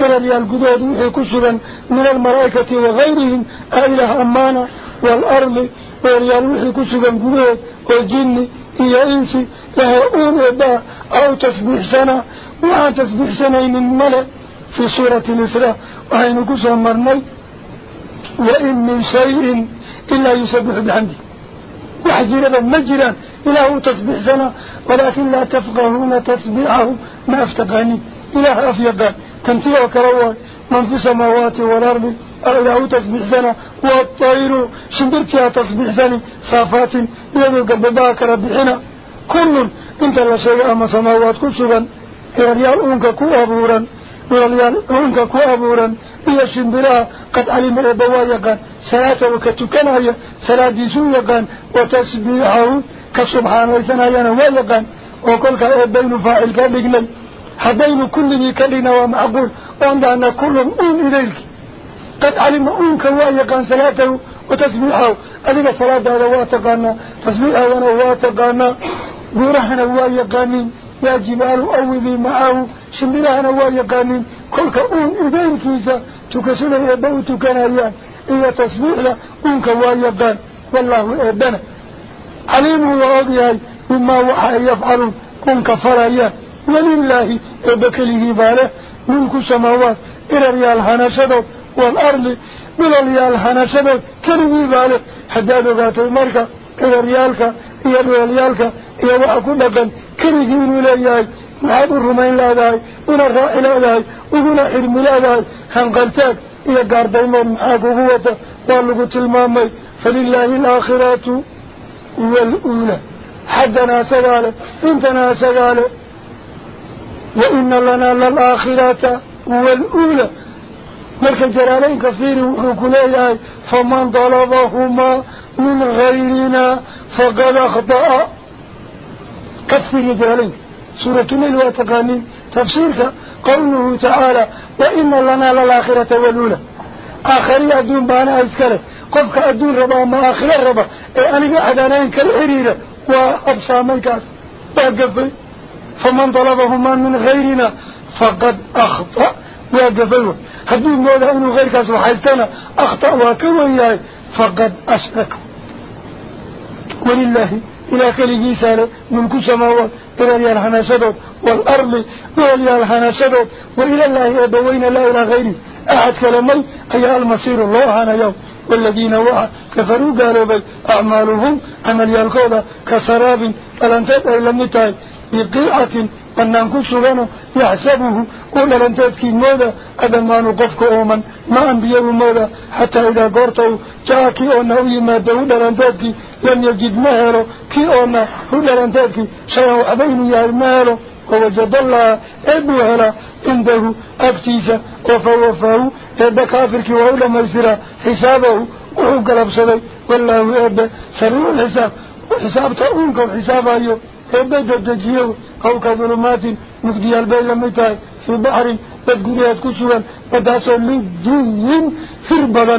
S3: إلى ريال قدود وحكسرا من الملائكة وغيرهم أإله أمانة والأرض وريال وحكسرا قدود والجن هي إنسي لها أون إبا أو تسبيح سنة وعن تسبيح سنة من ملأ في سورة الإسراء وهي نكسر مرني وإن من شيء إلا يسبح بحمده. وحجرا مجرا إله تسبح سنة ولكن لا تفقهون تسبيحه ما افتقاني إله أفيقان تنتيه كروان من في السماوات والأرض. إله تسبح سنة والطير. شندرتها تسبح سنة صافات. يدو قبباك ربحنا كل انت لا شيء أما سماوات كسبا ريال أنك كو أبورا. ريال أنك كو أبورا. إيا شندرها قد علم إبوا يقان صلاة وكتكنايا صلاة ديسو يقان وتسبيحه كسبحان ويسنا يانا ويقان وكلك إبين فاعل كبقنا هدين كل ذي كلنا ومعقول وعندنا كل أم إليك. قد علم أنك ويقان صلاته وتسبيحه أذيك صلاة هذا واتقانا تسبيحه واتقانا قرحنا ويقانين يا جبال كلك أم إذين كيسا تكسنا يبو تكنايان إيا تصبيح له أنك ويقان والله إبنا عليم وأضيهي مما وحا يفعلون أنك فرايان ولله إبكله باله ملك السماوات إلى ريال هنشدو والأرض بلا ريال هنشدو كله باله حداد ذات المركة إلى ريالك إلى ريالك إلى وحكو لقن كله إليهي نعم، وهذا الرومان لا داي ولا الرائل لا داي وهنا حرم لا داي هنقلتك إلى قارد المام عقوبوة طالبوا تلمامي فلله الآخرات والأولى. حدنا سقالة انتنا سقالة وإن لنا للآخرات والأولى. ملك الجلالين كثير وحكولي آي فمن طلبهما من غيرنا فقد أخطأ. كثير الجلالين. سورة النيل وتقانين تفسيرك قوله تعالى وإن لنا للآخرة والأولى. آخرين أدون بانا أذكره. قفك أدون ربا ما آخر ربا. إيه أنا أدانين كالحريرة وأبصى ميكاس وقفل فمن طلبهما من غيرنا فقد أخطأ. وقفل هدون مولا أنه غير كاس وحيثنا أخطأ وكوياي فقد أشرك ولله إلى كل سالة ملك السماوات إلى ريال حناشدود والأرض إلى ريال حناشدود وإلى الله أبوين لا إلى غيره. أحد كلمي أي المصير الله أنا يوم والذين وعى كفروا قالوا بي أعمالهم عمل يالكوضة كسراب فلن تبقى إلا متاي بقيعة بنانكو سغانو يحسبه قول لن تبكي مودا أدن ما نقفك أوما. ما أنبيه مودا حتى إذا قرتوا جاكي أنه يما داود لن تبكي لم يجد مهره كي أونا هو لن تبكي شيئا أبين يا المهره ووجد الله إبوهلا عنده أكتيسة وفوفاه إبا كافرك وأولا ميسرا أبا دجيو أو كظلمات مفدي البين لمتاي في بحر بدقريات كسوان بداسو لجين فربلا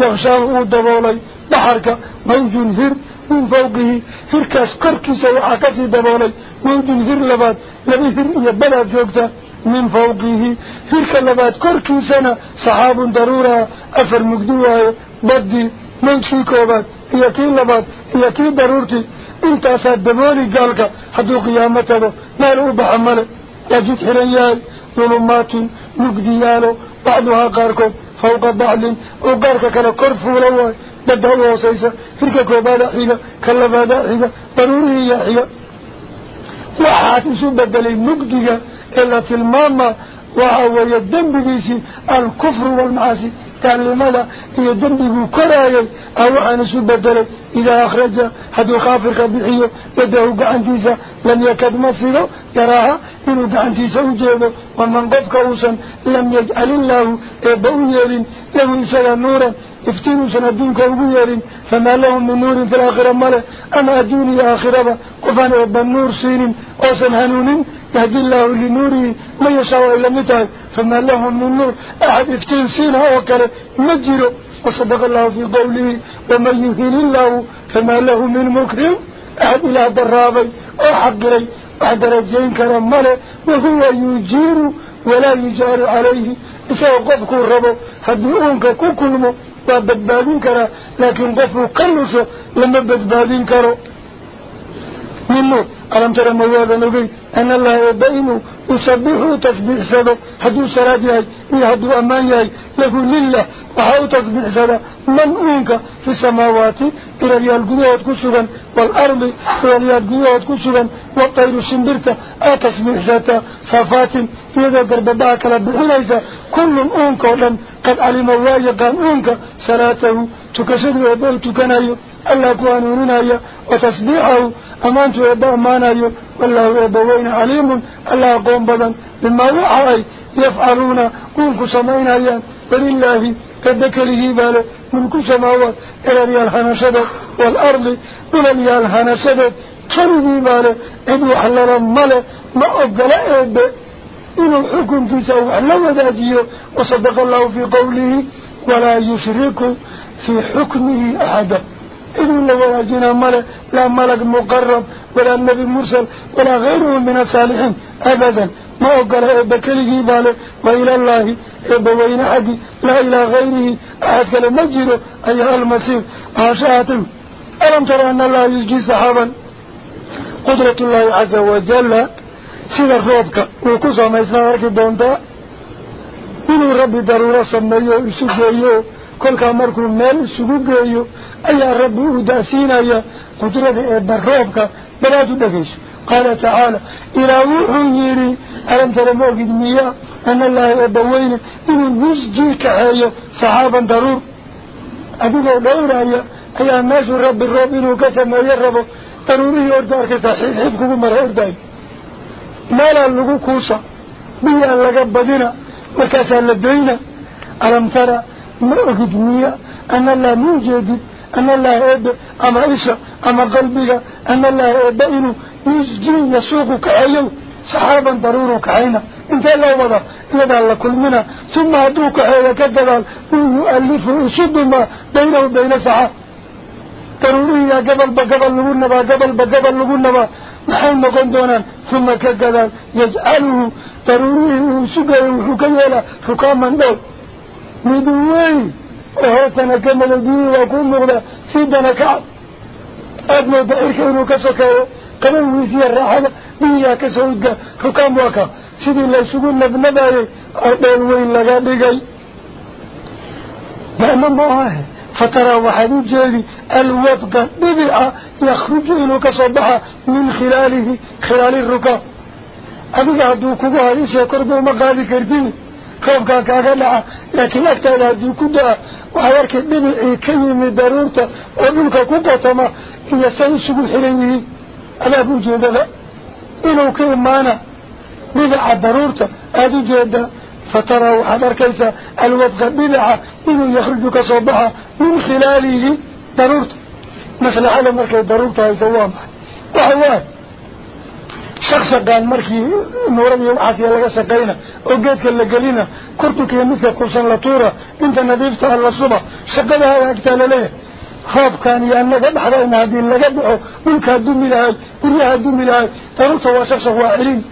S3: يغشاه دبولي بحرك موج هر من فوقه هركاس قركس وعكسي دبولي موج هر لباد لبي هر يبلا جوكتا من فوقه هرك لباد قركسنا صحاب ضرورة أفر مقدوة بدي موج في كوبات هي انت أساد دبولي قالك حدو قيامته لا لأوب حمله يجد حريان ظلمات مقديانو بعضها قاركم فوق بعض وقارك كلا كرفو لواي بدأوا وصيسا فركا كوبادا حيقا كلفادا حيقا ضروري يا waxaad isu bedelay mugdiga ee la tilmaama waxa weeye dembigiisii alkufru waalmacaasi تعلمه هي ذنبه كرايا أو عن سوء بدلا إذا أخرج هذا الخافر قبيحية بدأه قعنديسا لم يكد مصيره يراها إنه قعنديسا وجيبه. ومن قف قوسا لم يجعل الله إبوه يرين له إنسان نورا افتنوا سندونك وبيارين فما لهم من نور في الآخرة ملا أما أدوني آخرة وفان أبا النور سين أو سنهنون يهدي الله لنوره ما يشاء إلا متى فما له من نور. أحد افتين سينها وكله مجره وصدق الله في قوله ومن يهين الله فما له من مكرم. أحد إلى ضرابي أو حقري بعد رجين كرم وهو يجير ولا يجار عليه. قفك الربو هدئونك كوكلمو وبدبادين كرا لكن قفوا قلسوا لما بدبادين كرو من نور. ألم ترى مواد نبي أن الله يبين يسبحه تسبيح سبب هدو سراد يهي هدو أمان يهي يقول لله. وحاو تسبيح سبب من أنك في السماوات إلى ريال قوات كسرا والأرض إلى ريال قوات كسرا والطير الشمبرتة أتسبيح ستا صفات. إذا قرب باك لبحليس كل أنك قد علم وايقا أنك صلاته تكسر وبيتك نايو الله كوانوننا وتسبيحه أمانت يبا مانايو والله يبوين عليم. الله قوم بدن بما وحي يفعلون. كونك سمين أيان ولله كدك لجيبال ملك سماوات. إلى ريال حنسدت والأرض إلى ريال حنسدت كالجيبال إذو حلل ملك ما أقل إبه إنه الحكم في سوء لو ذاتيه وصدق الله في قوله ولا يشرك في حكمه أحدا إذن لو أجينا ملك لا ملك مقرب ولا النبي مرسل ولا غيره من الصالحين أبدا. ما أقل بكله باله وإلى الله إبوين حدي لا إلى غيره. أحد كلام مجره أيها المسير عشاته ألم ترى أن الله يسجي سحابا قدرة الله عز وجل. سيدة الروبك وكسا ما يسنعرك دونتا إنه ربي ضرورة سميه يسجيه كل كامركم مال يسجيه أي ربي أداسينا قدرة الروبك بلا تدفش قال تعالى إلى وحيري ألم ترى موجد مياه؟ أن الله يبوين إنه يسجيك هاي صحابا ضرور. أدوه دورا أي الناس رب الرب إنه كسم يربو ضروري يردارك صحيح حبكم مرة يرداي ما لا لغو كوسا بيا لقب بدنا وكسا لدينا. ألم ترى موجد مياه؟ أن الله موجد أن الله إبا أما إيشا أما قلبك أن الله إبا إنه يسجين يسوقك أيو صحابا ضرورك عينا. انت الله وضع يدى الله كل منا ثم أدوك حيلا كدلال ويؤلف يصد ما بينه وبين صحاب ضروري يا قبل بقبل لقلنا با قبل بقبل لقلنا با نحن نقول دونا ثم كدلال يجعله ضروري يسجي وحكيلا حكاما دول مدوين وهوسنا كما الدين وكل مغلا في دنكعب أدنى دائرك إنه كسكاو قبل ويسي الراحة بيها كسويقا حكام واكا. سيدي الله سبول نبنباي أدن وين لغا بيقاي بأما الله فترى وحدو جالي الوفق ببعة يخرج إنه كصبح من خلاله خلال الركاب. أبقى هدوكوها إيسا كربو مقالي كرديني خوفك كذا لكن أكتر هذا كدا وحيرك من كم من ضرورة أقولك كدا تما إن سنس بحريه على بوجودها إنه كل ما أنا من ضرورة هذا جدا فترى حضر كيسا الوضغ بلعا إنه يخرجك صباحا من خلاله. ضرورة مثل على مركز ضرورة هذا وامح وحوان شخص قال مركي نورد يوحاسي لغا شقينا وقيتك اللي قلينا كرتك يمثل كرسان لطورة انت نظيفتها الصبح شقدها واكتال ليه هاب كان يأنك بحرين هذه اللي قدعوا ملك هدومي لهاي قريها هدومي لهاي ضرورته وشخص واعلين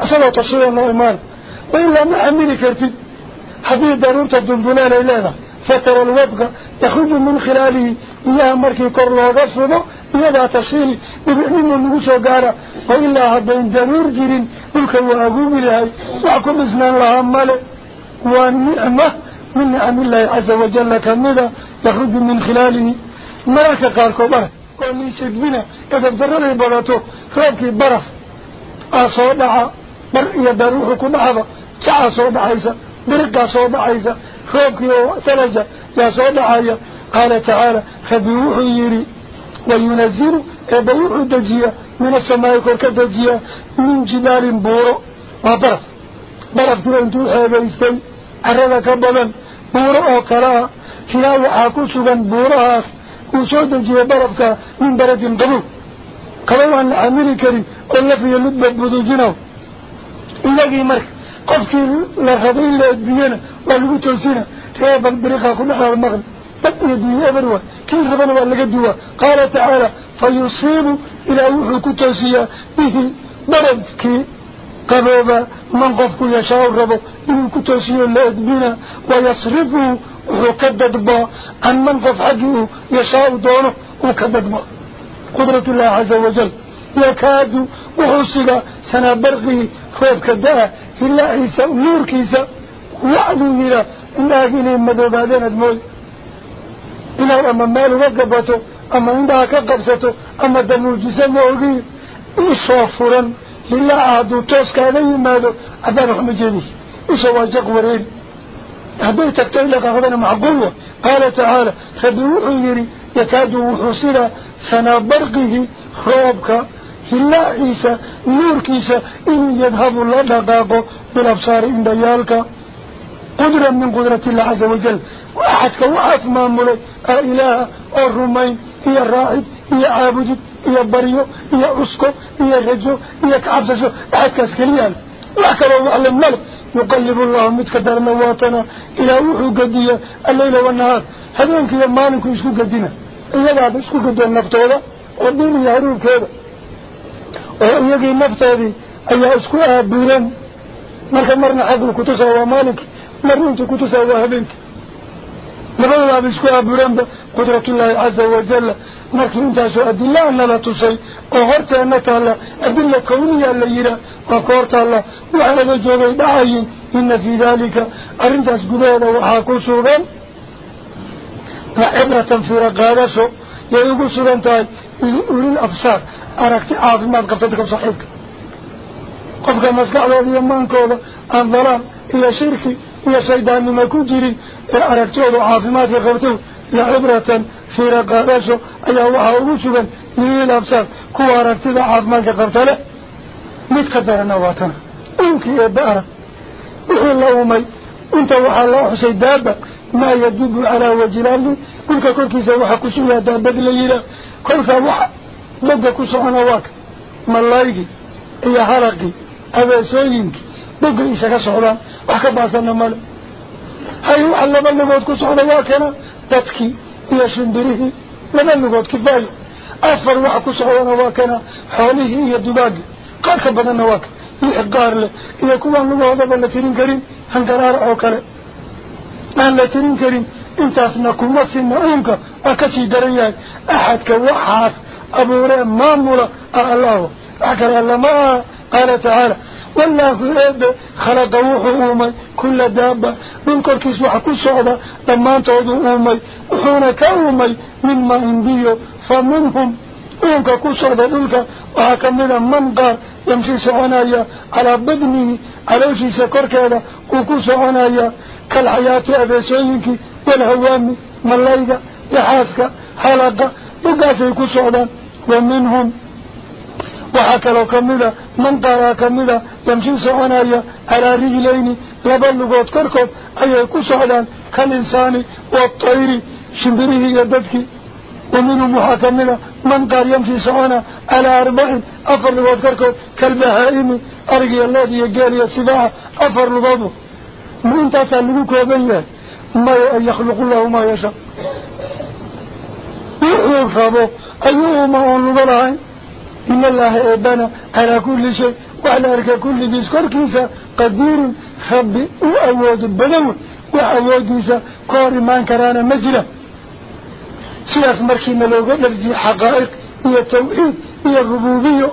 S3: أصلا تصير الله إيمان. وإلا ما أمني كرتي. حبيب ضرورة الدنبلان إلانا فترى الوضغ يخرج من خلاله. إياها مركي كرلو غفظه إياها تفصيلي ببعلم النقصة قارة وإلا هدين ضرور جيرين ملك وأقوم إلهي وعكم إزنان لها مالي. والنعمة من نعم الله عز وجل كمدا يخرج من خلاله. ملاك قاركو برف ومن سجبنا إذا بضرر بلاته خلقي برف. أصودها بر يدروح كل هذا جاء صوب عيسى برقى صوب عيسى. خوك ثلجة يا صوب عيسى. قال تعالى خبروح يري وينزل. يبروح دجية من السماء كرك دجية من جبال بورو. وبرف برف. تلين توحى بيستي عرضا كبدا بورو كراء فيها سوغان بورها وصول دجية برفك من برد قبو قالوا أن أمري كريم ولا في اللب بدوجنه إلهي مرك. qofkii la rabay in la edbiyana waa lagu toosina reebal بطن الدنيا بروا كيف ربنا ولقى الدواء قال تعالى فيصيب إلى وحو كتاسية به مرض كي قبابا من قفك يشاء الرب إن كتاسية لا أدمنا ويصربه وكدد با أن من قف حقه يشاء دونه وكدد با قدرة الله عز وجل يكاد وحصل سنة برقه خوف كدها إلا عيسى ونور كيسى. وعدوا إلى إلا أجل إمدوا بعدين أدموه إن أما مال وقبته أما عندها كقبسته أما دموجسة موغي إيشو فورا لله أعدو توسك عليه ماله أبان رحم جنيس إيشو واجق وريب. أبيت التولك أخذنا مع قوة. قال تعالى خبيو عيري يكادو حصيرا سنا برقه خوابك. لله عيسى نور كيسى إن يذهب الله لقاقه بالأبصار إن ديالك. قدرة من قدرة الله عز وجل. واحد كو أسمى ملك الإله الرومين هي الرائد هي عابد هي بريو هي عسكو هي رجو هي كعبزشو أحد كاسكريان لكن الله على الملك يقلب الله متكدر نواتنا إلى وحو قدية الليلة والنهار. هذا يمكن أن ما قدنا إذا بعد شكو قدوا النفط هذا ودين يهرون كذا. ويقول النفط هذه أيها أسكو أبيرا مركا مرنا حق الكتوسة ومالك. مرونت كتسا وهبنت نبال الله بسكو أبو رمب قدرة الله عز وجل. نكي انتاسو أدي. الله أن لا تصي أغرت أن تهلا أدي الله كوني أن ييرا أقارت الله. وعلى الجوغي دعاين إن في ذلك. أرنتاس قدانا وحاكو سوغان. ما إبرة في رقارسو يأيقو سوغان تاي. أولي الأفسار أركت عاف ما تقفتك بصحيك قفك مسكع الله يمان كولا أنظران إلى شركي. هو سيدان ما كنتي أركتوه عافمات يخبتوه لعبرة في رقابسه أيها هو هوروسه من الأبصار. كو أركتوه عافمات يخبتوه متقدر نواتنا. أنت يا بأرة وحي الله أمي. أنت وحى الله حسي دابة. ما يدب على وجلاله كلك كلك سوحى كسوها دابة ليلة. كلك وحى لدى كسوها نواك ملايقي يا حرقي هذا سيينك بقي سك صعدا وحك باس النمل هاي علما اللي موت كصعدا واكنا تبكي يا شندريه. من اللي موت كبال أفر وحك صعدا واكنا حاله هي دباج قارك بنا نواك يحقار له إذا كمان لو هذا بنا ترين كريم. هنقرار أو كره أنا ترين كريم. أنت أصلا كل ما سمع أكسي دريا أحد كوحاس. أبو رأي ما مولا أه الله. أكره الله ما. قال تعالى. والله خلق خلق وحومي كل دابة من كركس وحكو صعبة. لما انتظر أمي. وحونك أمي مما انبيه فمنهم أمك كسر ذلك وهكمل من قار يمشي سعنايا. على بدنه. عليه سكر كذا وكل سعنايا. كالحياة أبي سينك والهوام. ملايك يحاسك. حلق وقاسي كسر ومنهم وحكله كمذا من قرى كمذا يمشي سعونا على رجلين لبلغ وتكركب أيها كسعدان كالإنسان والطير شمبره يددك ومن محاكم منه من قال يمشي سعونا على أربع أفر لغوات كركب كالبهائم أرقي الله دي يقال يا سباعة أفر لغوته من تسألوك وبينه ما يخلق الله ما يشاء. يحرقه أيوه ما هو لغلعين إن الله إبانا على كل شيء وعلى أرك كل بيسكر كيسا قدير خبي وأود البدو وأود كيسا قاري ما كرانا مجرى سياس مركينا لو قدر حقائق هي التوحيد هي الربوبية.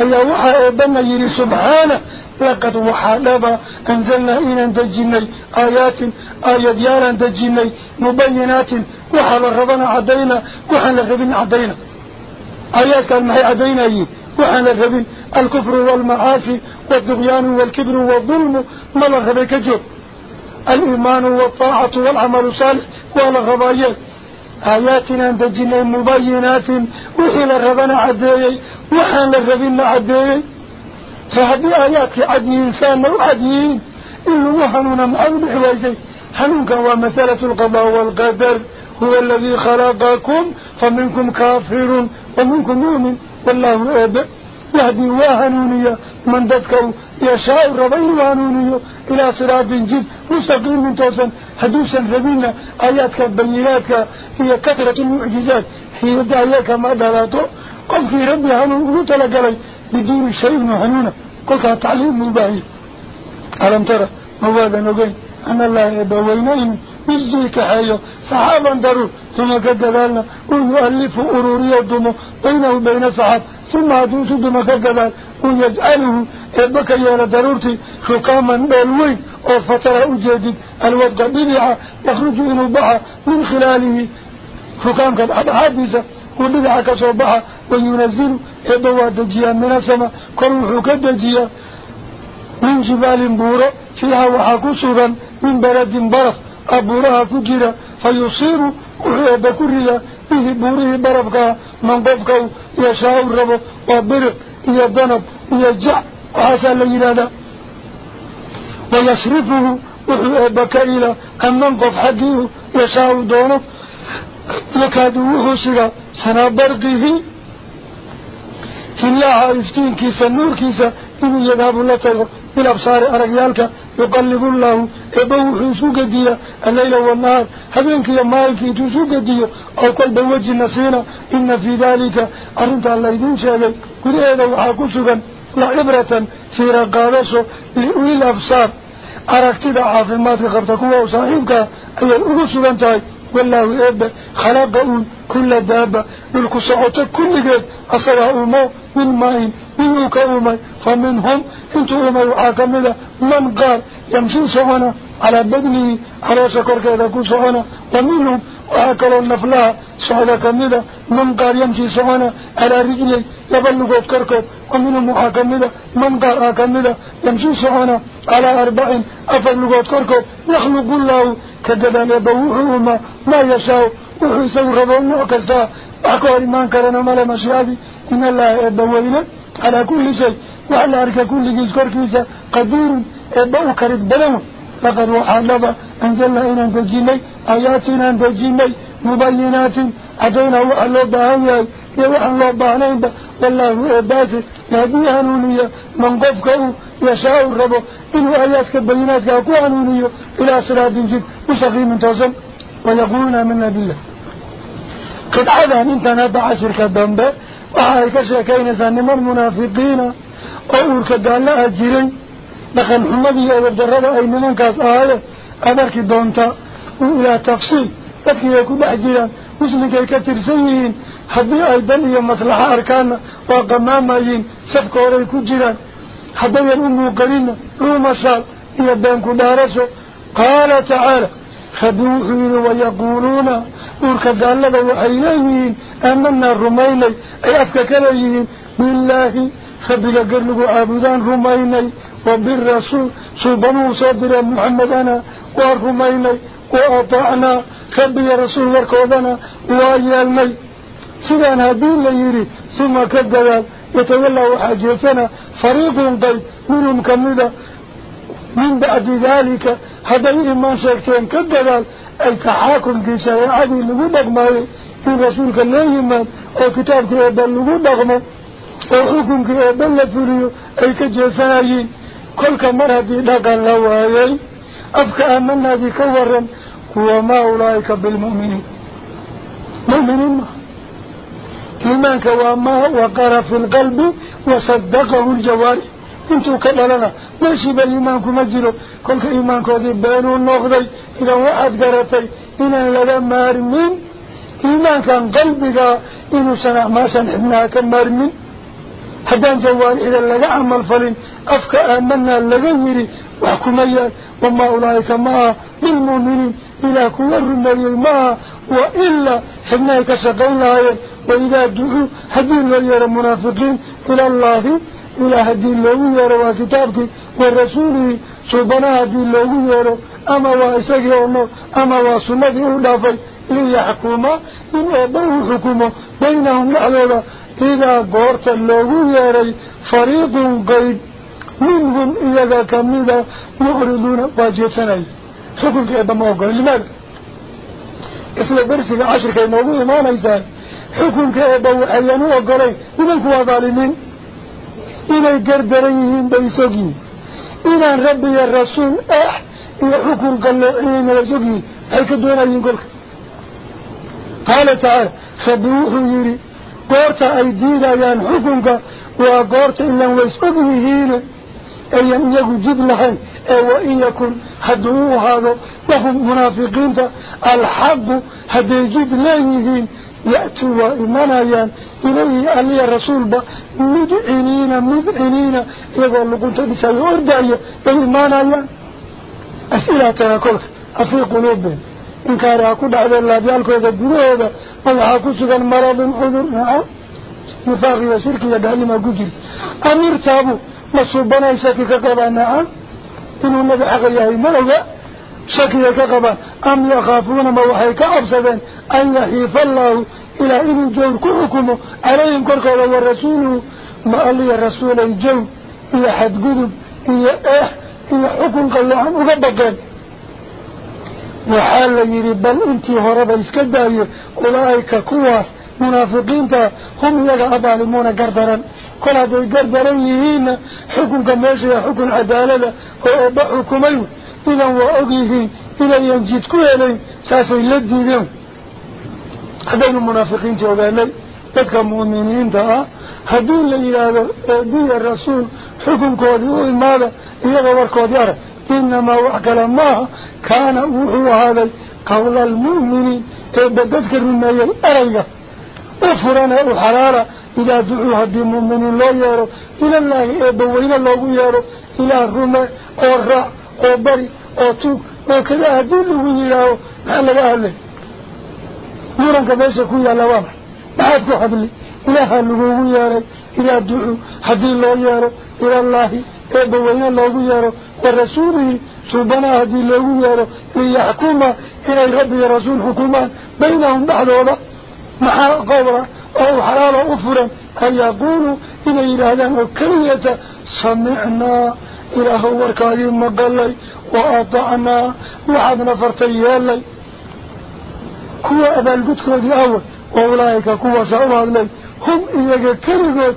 S3: أي وحى إبانا يري سبحانه لقد وحالبا أنزلنا إلى دجيني آيات آيات يالا دجيني مبينات وحال ربنا عدينا وحال ربنا عدينا. آيات كان معي عدينا وحال ربنا الكفر والمعاصي والدغيان والكبر والظلم ما لغبك جب الإيمان والطاعة والعمل الصالح والغبايات آياتنا دجيني مبينات وحال ربنا عديني وحال ربنا عديني فهذه آيات عدي إنسان وعديين إنه هنونا معلم حوازي هنوك هو مسألة القضاء والقدر. هو الذي خلقكم فمنكم كافر ومنكم مؤمن. والله أبا يهدي وهنونية. من ذاتك يشاء ربين وهنونية. إلى صراط جد مستقيم من توسن. حدوثا ربينا آياتك بيناتك. هي كثرة المعجزات. هي دعيك ما دلاته في ربي هنون. وتلقلي بدون شيء هنونا كلها تعليم مباهي. ألم ترى موادا نقول أن الله يبوينين. يجزيك حيو صحابا دروا ثم كدلالنا ويؤلف أرورية دمو بينه وبين صحاب ثم هدوس دم كدلال ويجعله يبكى يالا ضرورتي حكاما بألوين أو فترة أجدد الوضع ببعة يخرج إلى البحر من خلاله. حكام كان حادثة وبدعة كصوبها وينزل إبوا دجيا من السماء كروح كدجيا من جبال بورة فيها وحاكسرا من بلد برف أبورها فجرا فيصير بكريا به بوره برفك من قفك يشاء الرب وبرق يدنب يجع وحسن ليلادا ويصرفه وحبك إلى أن منقف حقه يشاء دونه. يكاد وحسر سنا برقه. الله يفتين كيسا نور كيسا إنه يذهب لتغر بالأبصار أرقيالك يقلب الله إبوه سوق ديا الليل والنهار. هبينك يا مالك تسوق ديا أو قلب وجه نسينا إن في ذلك أرنت الله يدين شاقي كل هذا وحاكو سوقا لعبرة في رقادسه لأولي الأبصار. أركتد عافمات خبتكوا وصاحبك أي سوقا تاي. والله إبا خلقه كل دابة بالكسعوت كل جد أصلا أمو من ماء من أمي فمنهم انتو أمي وعاكمدا من قال يمشي سعنا على بدنه على سكر كذا كسعنا ومنهم وهكذا النفلاء سعودة كميدة من قار يمشي سوانا على رجلي يبلغ أفكاركو ومن المحا كميدة من قار أكميدة آه يمشي سوانا على أربع أفلغ أفكاركو يخلق الله كذلك يبوحه ما ما يشاو وحيسو ربهم وكذا أكو أريمان كرنا ملا مشيابي إن الله يبوحينا على كل شيء وعلى أرك كل جزكاركيسة قدير يبوحكرت بلنه لقد وحالبا أنزلنا إنا دجيني آياتنا دجيني مبينات عدينا وحالو بهاي يوحن الله بهاي والله عباس يهدي أنونية من قفكه يشاء الرب إنه آياتك بيناتك أكو أنونية إلى سراد جد مشغي من تزم ويقولنا من نبي الله قد عدا من تنبع عشر كالدنبا وحالك شكينا زنم منافقين أولك قال لها أولك جيرين لكن حمدي وبدرد أي من كاس أمرك دونتا وإلى تفصيل تكي يكون أجيرا مسلمك كترسيين حبي أيضا هي مصلحة أركان وقمامين سبك وريكو جيران حبي الأمو قرينا روما شال هي بينكو دارسو قال تعالى خبوحين ويقولون ورك قال لك وحيلين أمنا الرميني أي أفكك ليين بالله خبل قرنق عابدان رميني وبالرسول سبحانه صدر محمد أنا والرميني وأطعنا. خبل رسول وركوذنا وآيالني سيدان هدين ليري ثم كذب يتولى وحاجتنا فريق قيد منهم كمدا من بعد ذلك هذا إيمان شكتين كالدلال أي تحاكم في شريعة لغو مالي في رسولك الله إيمان أو كتابك يبال لغو دغمه أو حكمك يبال لفريو أي كجسائين كل كمر هذه دقا لوايي أفكا أمنا ذي كورا وما أولئك بالمؤمنين. مؤمنين ما؟ إيمانك وما وقر في القلب وصدقه الجوارح. انتو كدلنا. ماشي بالإيمانك مجلو كلك إيمانك ذي بينو النغضي إذا ما كمارمين هدان جوال إذا لقى عمل فلين أفكا آمنا لغيري وحكميا وما أولئك معه بالمؤمنين إلى كور النبي معه وإلا حبناك سقين لها وإذا دعوا هدين لير المنافقين إلى الله إلى هدين لو يرى وكتابك والرسول سبنا هدين لو يرى أما وإساقه أما وسنة أولافي ليحكوما إن أبوه حكومة بينهم لحظة إذا قرت اللو يرى فريق قيد منهم إذا كمدا مغرضون واجهتنا حكم في أبا موقع لماذا؟ إسلا برسل عشر كي موضوع ما نيسان حكم في أبا وحيانو وقالي إذن كوا ظالمين؟ إذا قردريهم بيسوكي إذا ربي الرسول أح إذا حكم قال قورت أيدينا يان حكمك وقورت إلا ويسوكيهين أيان يقو جد لحين وإن يكن هدوه هذا وهم منافقين الحق هدي جد ليهين يأتوا إيمانيان إليه ألي الرسول إن كان أكد على الله قلوا هذا وضعا كسك المرض حضر نعم نفاقي وشركي يدعي ما قجرت أمير تابو مصوبنا يشكي كقبا نعم إنه النبي حق يهي ملغا شكي كقبا أم يخافون ما وحي كأبسدين أن يحيف الله إلى إن الجور كحكمه عليهم كركوا والرسول ما قال لي الرسول الجو إلى حد قدب وحال يري بل انتي هرب اسكداي أولئك كواس منافقين هم يغا أظالمون قردرا كل هذا قردرا يهين حكم كماشي حكم عدالة وأبا حكمين إذا وأغيهين إذا ينجد كويلين ساسي لدي لهم هذين المنافقين توقعني تلك المؤمنين تا هدين لإلى دي الرسول حكم كودي وإماذا إذا وركودي أرى إنما وحكى لما كان وحو هذا قول المؤمنين بدتك المية أريا وفرنا وحرارة إلى دعو هدي المؤمنين لا يارو إلى الله إبوين الله يارو إلى الرمى أو الرع أو بري أو توك وكذا هدي الله يارو محل أهله نورا كبيسة كويا لوام. بعد كو حبلي إله اللغو يارو إلى دعو هدي الله يارو إلى الله إبوين الله يارو ورسوله سبحانه هدي الله يارو ليحكوما إلى ربي رسول حكوما بينهم وضع. مع قوله أو حلال أفرا أن يقولوا إن إلهدان وكلية سمعنا إله وركاذين مقالي وأطعنا وحد نفرتي لي كوى أبا القدكو دي أول وأولئك كوى سأوها لي. هم إياك كرغت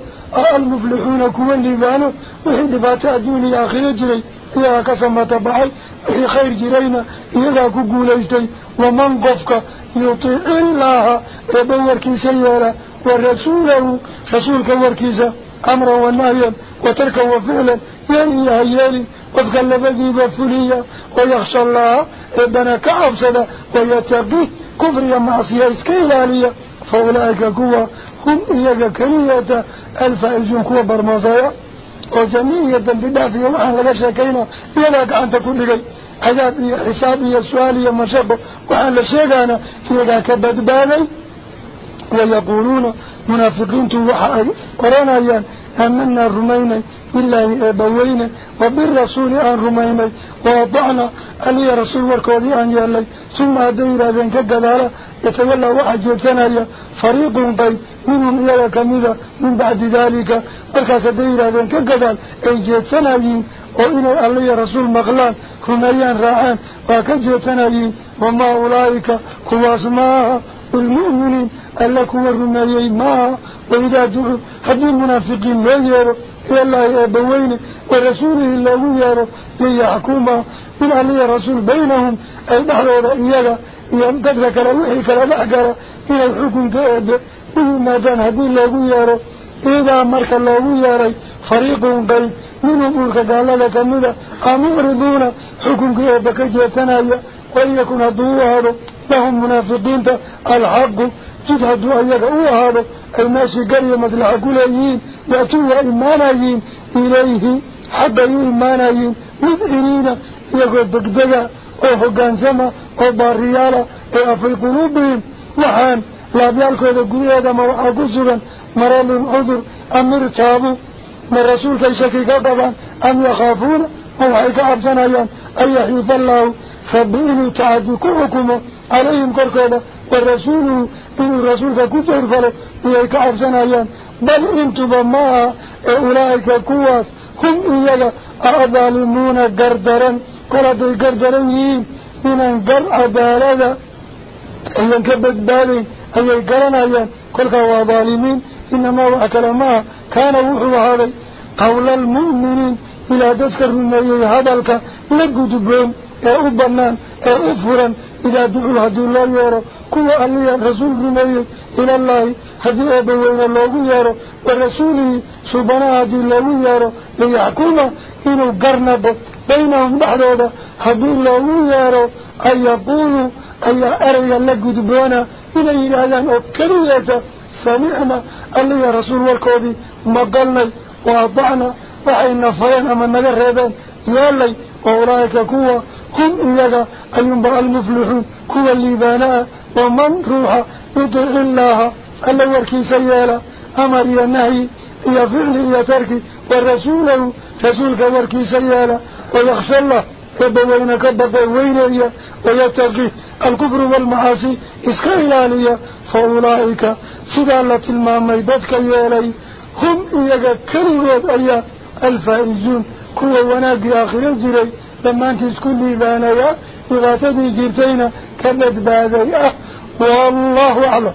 S3: المفلحون كوى الليبانو وحي دبات أدوني آخر جري. إياك سمت بعي وحي خير جرينا إياك كقوليستي ومن قفك يطيع الله يبور كيسا يرى ورسوله رسولك وركيسا أمرا ونهيا وتركا وفعلا يعني يهيالي وفق الذي بفليا ويخشى الله ربنا كعبسدا ويتقيه كفر معصية برمزايا وجميعية بدافية وحن لك شاكينا يلاك أن تكون لكي عذابي حسابي سؤالي مشاقه وحن لشيكانا إياك بدباني ويقولون منافقين توحى قرانا آمنا رمينا بالله أبوينا وبالرسول أن رمينا ووضعنا ألي رسول وركوذي أن يالي ثم أدير ذنك قدالا يتولى واحد جلتنا فريق قيد منهم إلى كميدة من بعد ذلك وكاس أدير ذنك قدال أي جلتنا وإن ألي رسول مغلان رميان راعان وكجلتنا وما أولئك كواس ماها المؤمنين ألا كوا الرميين ماها وإذا دعوا هذه المنافقين لا يروا إلى الله أبوين ورسوله الله يروا ليحكم من علي رسول بينهم. أي بحر إياها يمتد لك لوحي كلا إلى الحكم كأب ما كان هذه الله يروا إذا مرك الله يرى فريق قيد منهم أولك قال لك ماذا أمرضون حكم كأب كجيتنا وإن يكون هذا لهم منافقين الحق. جد هدو أيها هذا. أي ماشي قرية مصلحة كليين يأتوا إيمانيين إليه. حتى إيمانيين مذعنين يقول دقدقة أو حقان سما أو باريالة أو في قلوبهم وحان لا بيالكو إذا قرية هذا موحا قصرا مرال عذر أم ارتابوا من رسول كي شكي قطبا أم يخافون. موحا كعبسنا أن يحيف فبإنه تعدوا كحكمه عليهم كركوبة والرسول إن الرسول كفر فله إياك عبسنا بل انتبا ما أولئك كواس هم إياك أظالمون قردرا قلتوا قردرين من أنقر عدالة أيان كبت بالي أيان قرنا أيان كلك ظالمين إنما وأكل ما كان وحو هذا قول المؤمنين إلى تذكر من هذا لقد بهم أبنان أفرا إذا دعوا هدو الله يرى. كوا ألي رسول رمي إلى الله هدو أبوين الله يرى. ورسوله سبحانه هدو الله يرى. ليحكم إنه قرنب بينهم بحضة هدو الله يرى. أن يقولوا أن أرى لك دبانا إلى إلهان أكرية سمعنا ألي رسول والكوذي مقلنا وأضعنا وحين فينا من نقر هذا. يالي وأولئك كوا هم إياك أينبع المفلحون كوا الليبانا ومن روح يطع الله ألا يركي سيالا أمر يا نهي يا فعل يا ترك ورسوله رسولك وركي سيالا ويخشى الله فبوينك بقى وينيا ويتقي. الكفر والمعاصي إسكايلانيا فأولئك سدالة الماميدتك يالي هم إياك كلمات أيها الفائزون. كوا وناقي آخر الجري لما أنت تكون لي يا إذا تدي جرتين كبد بعدي. أه والله أعلم.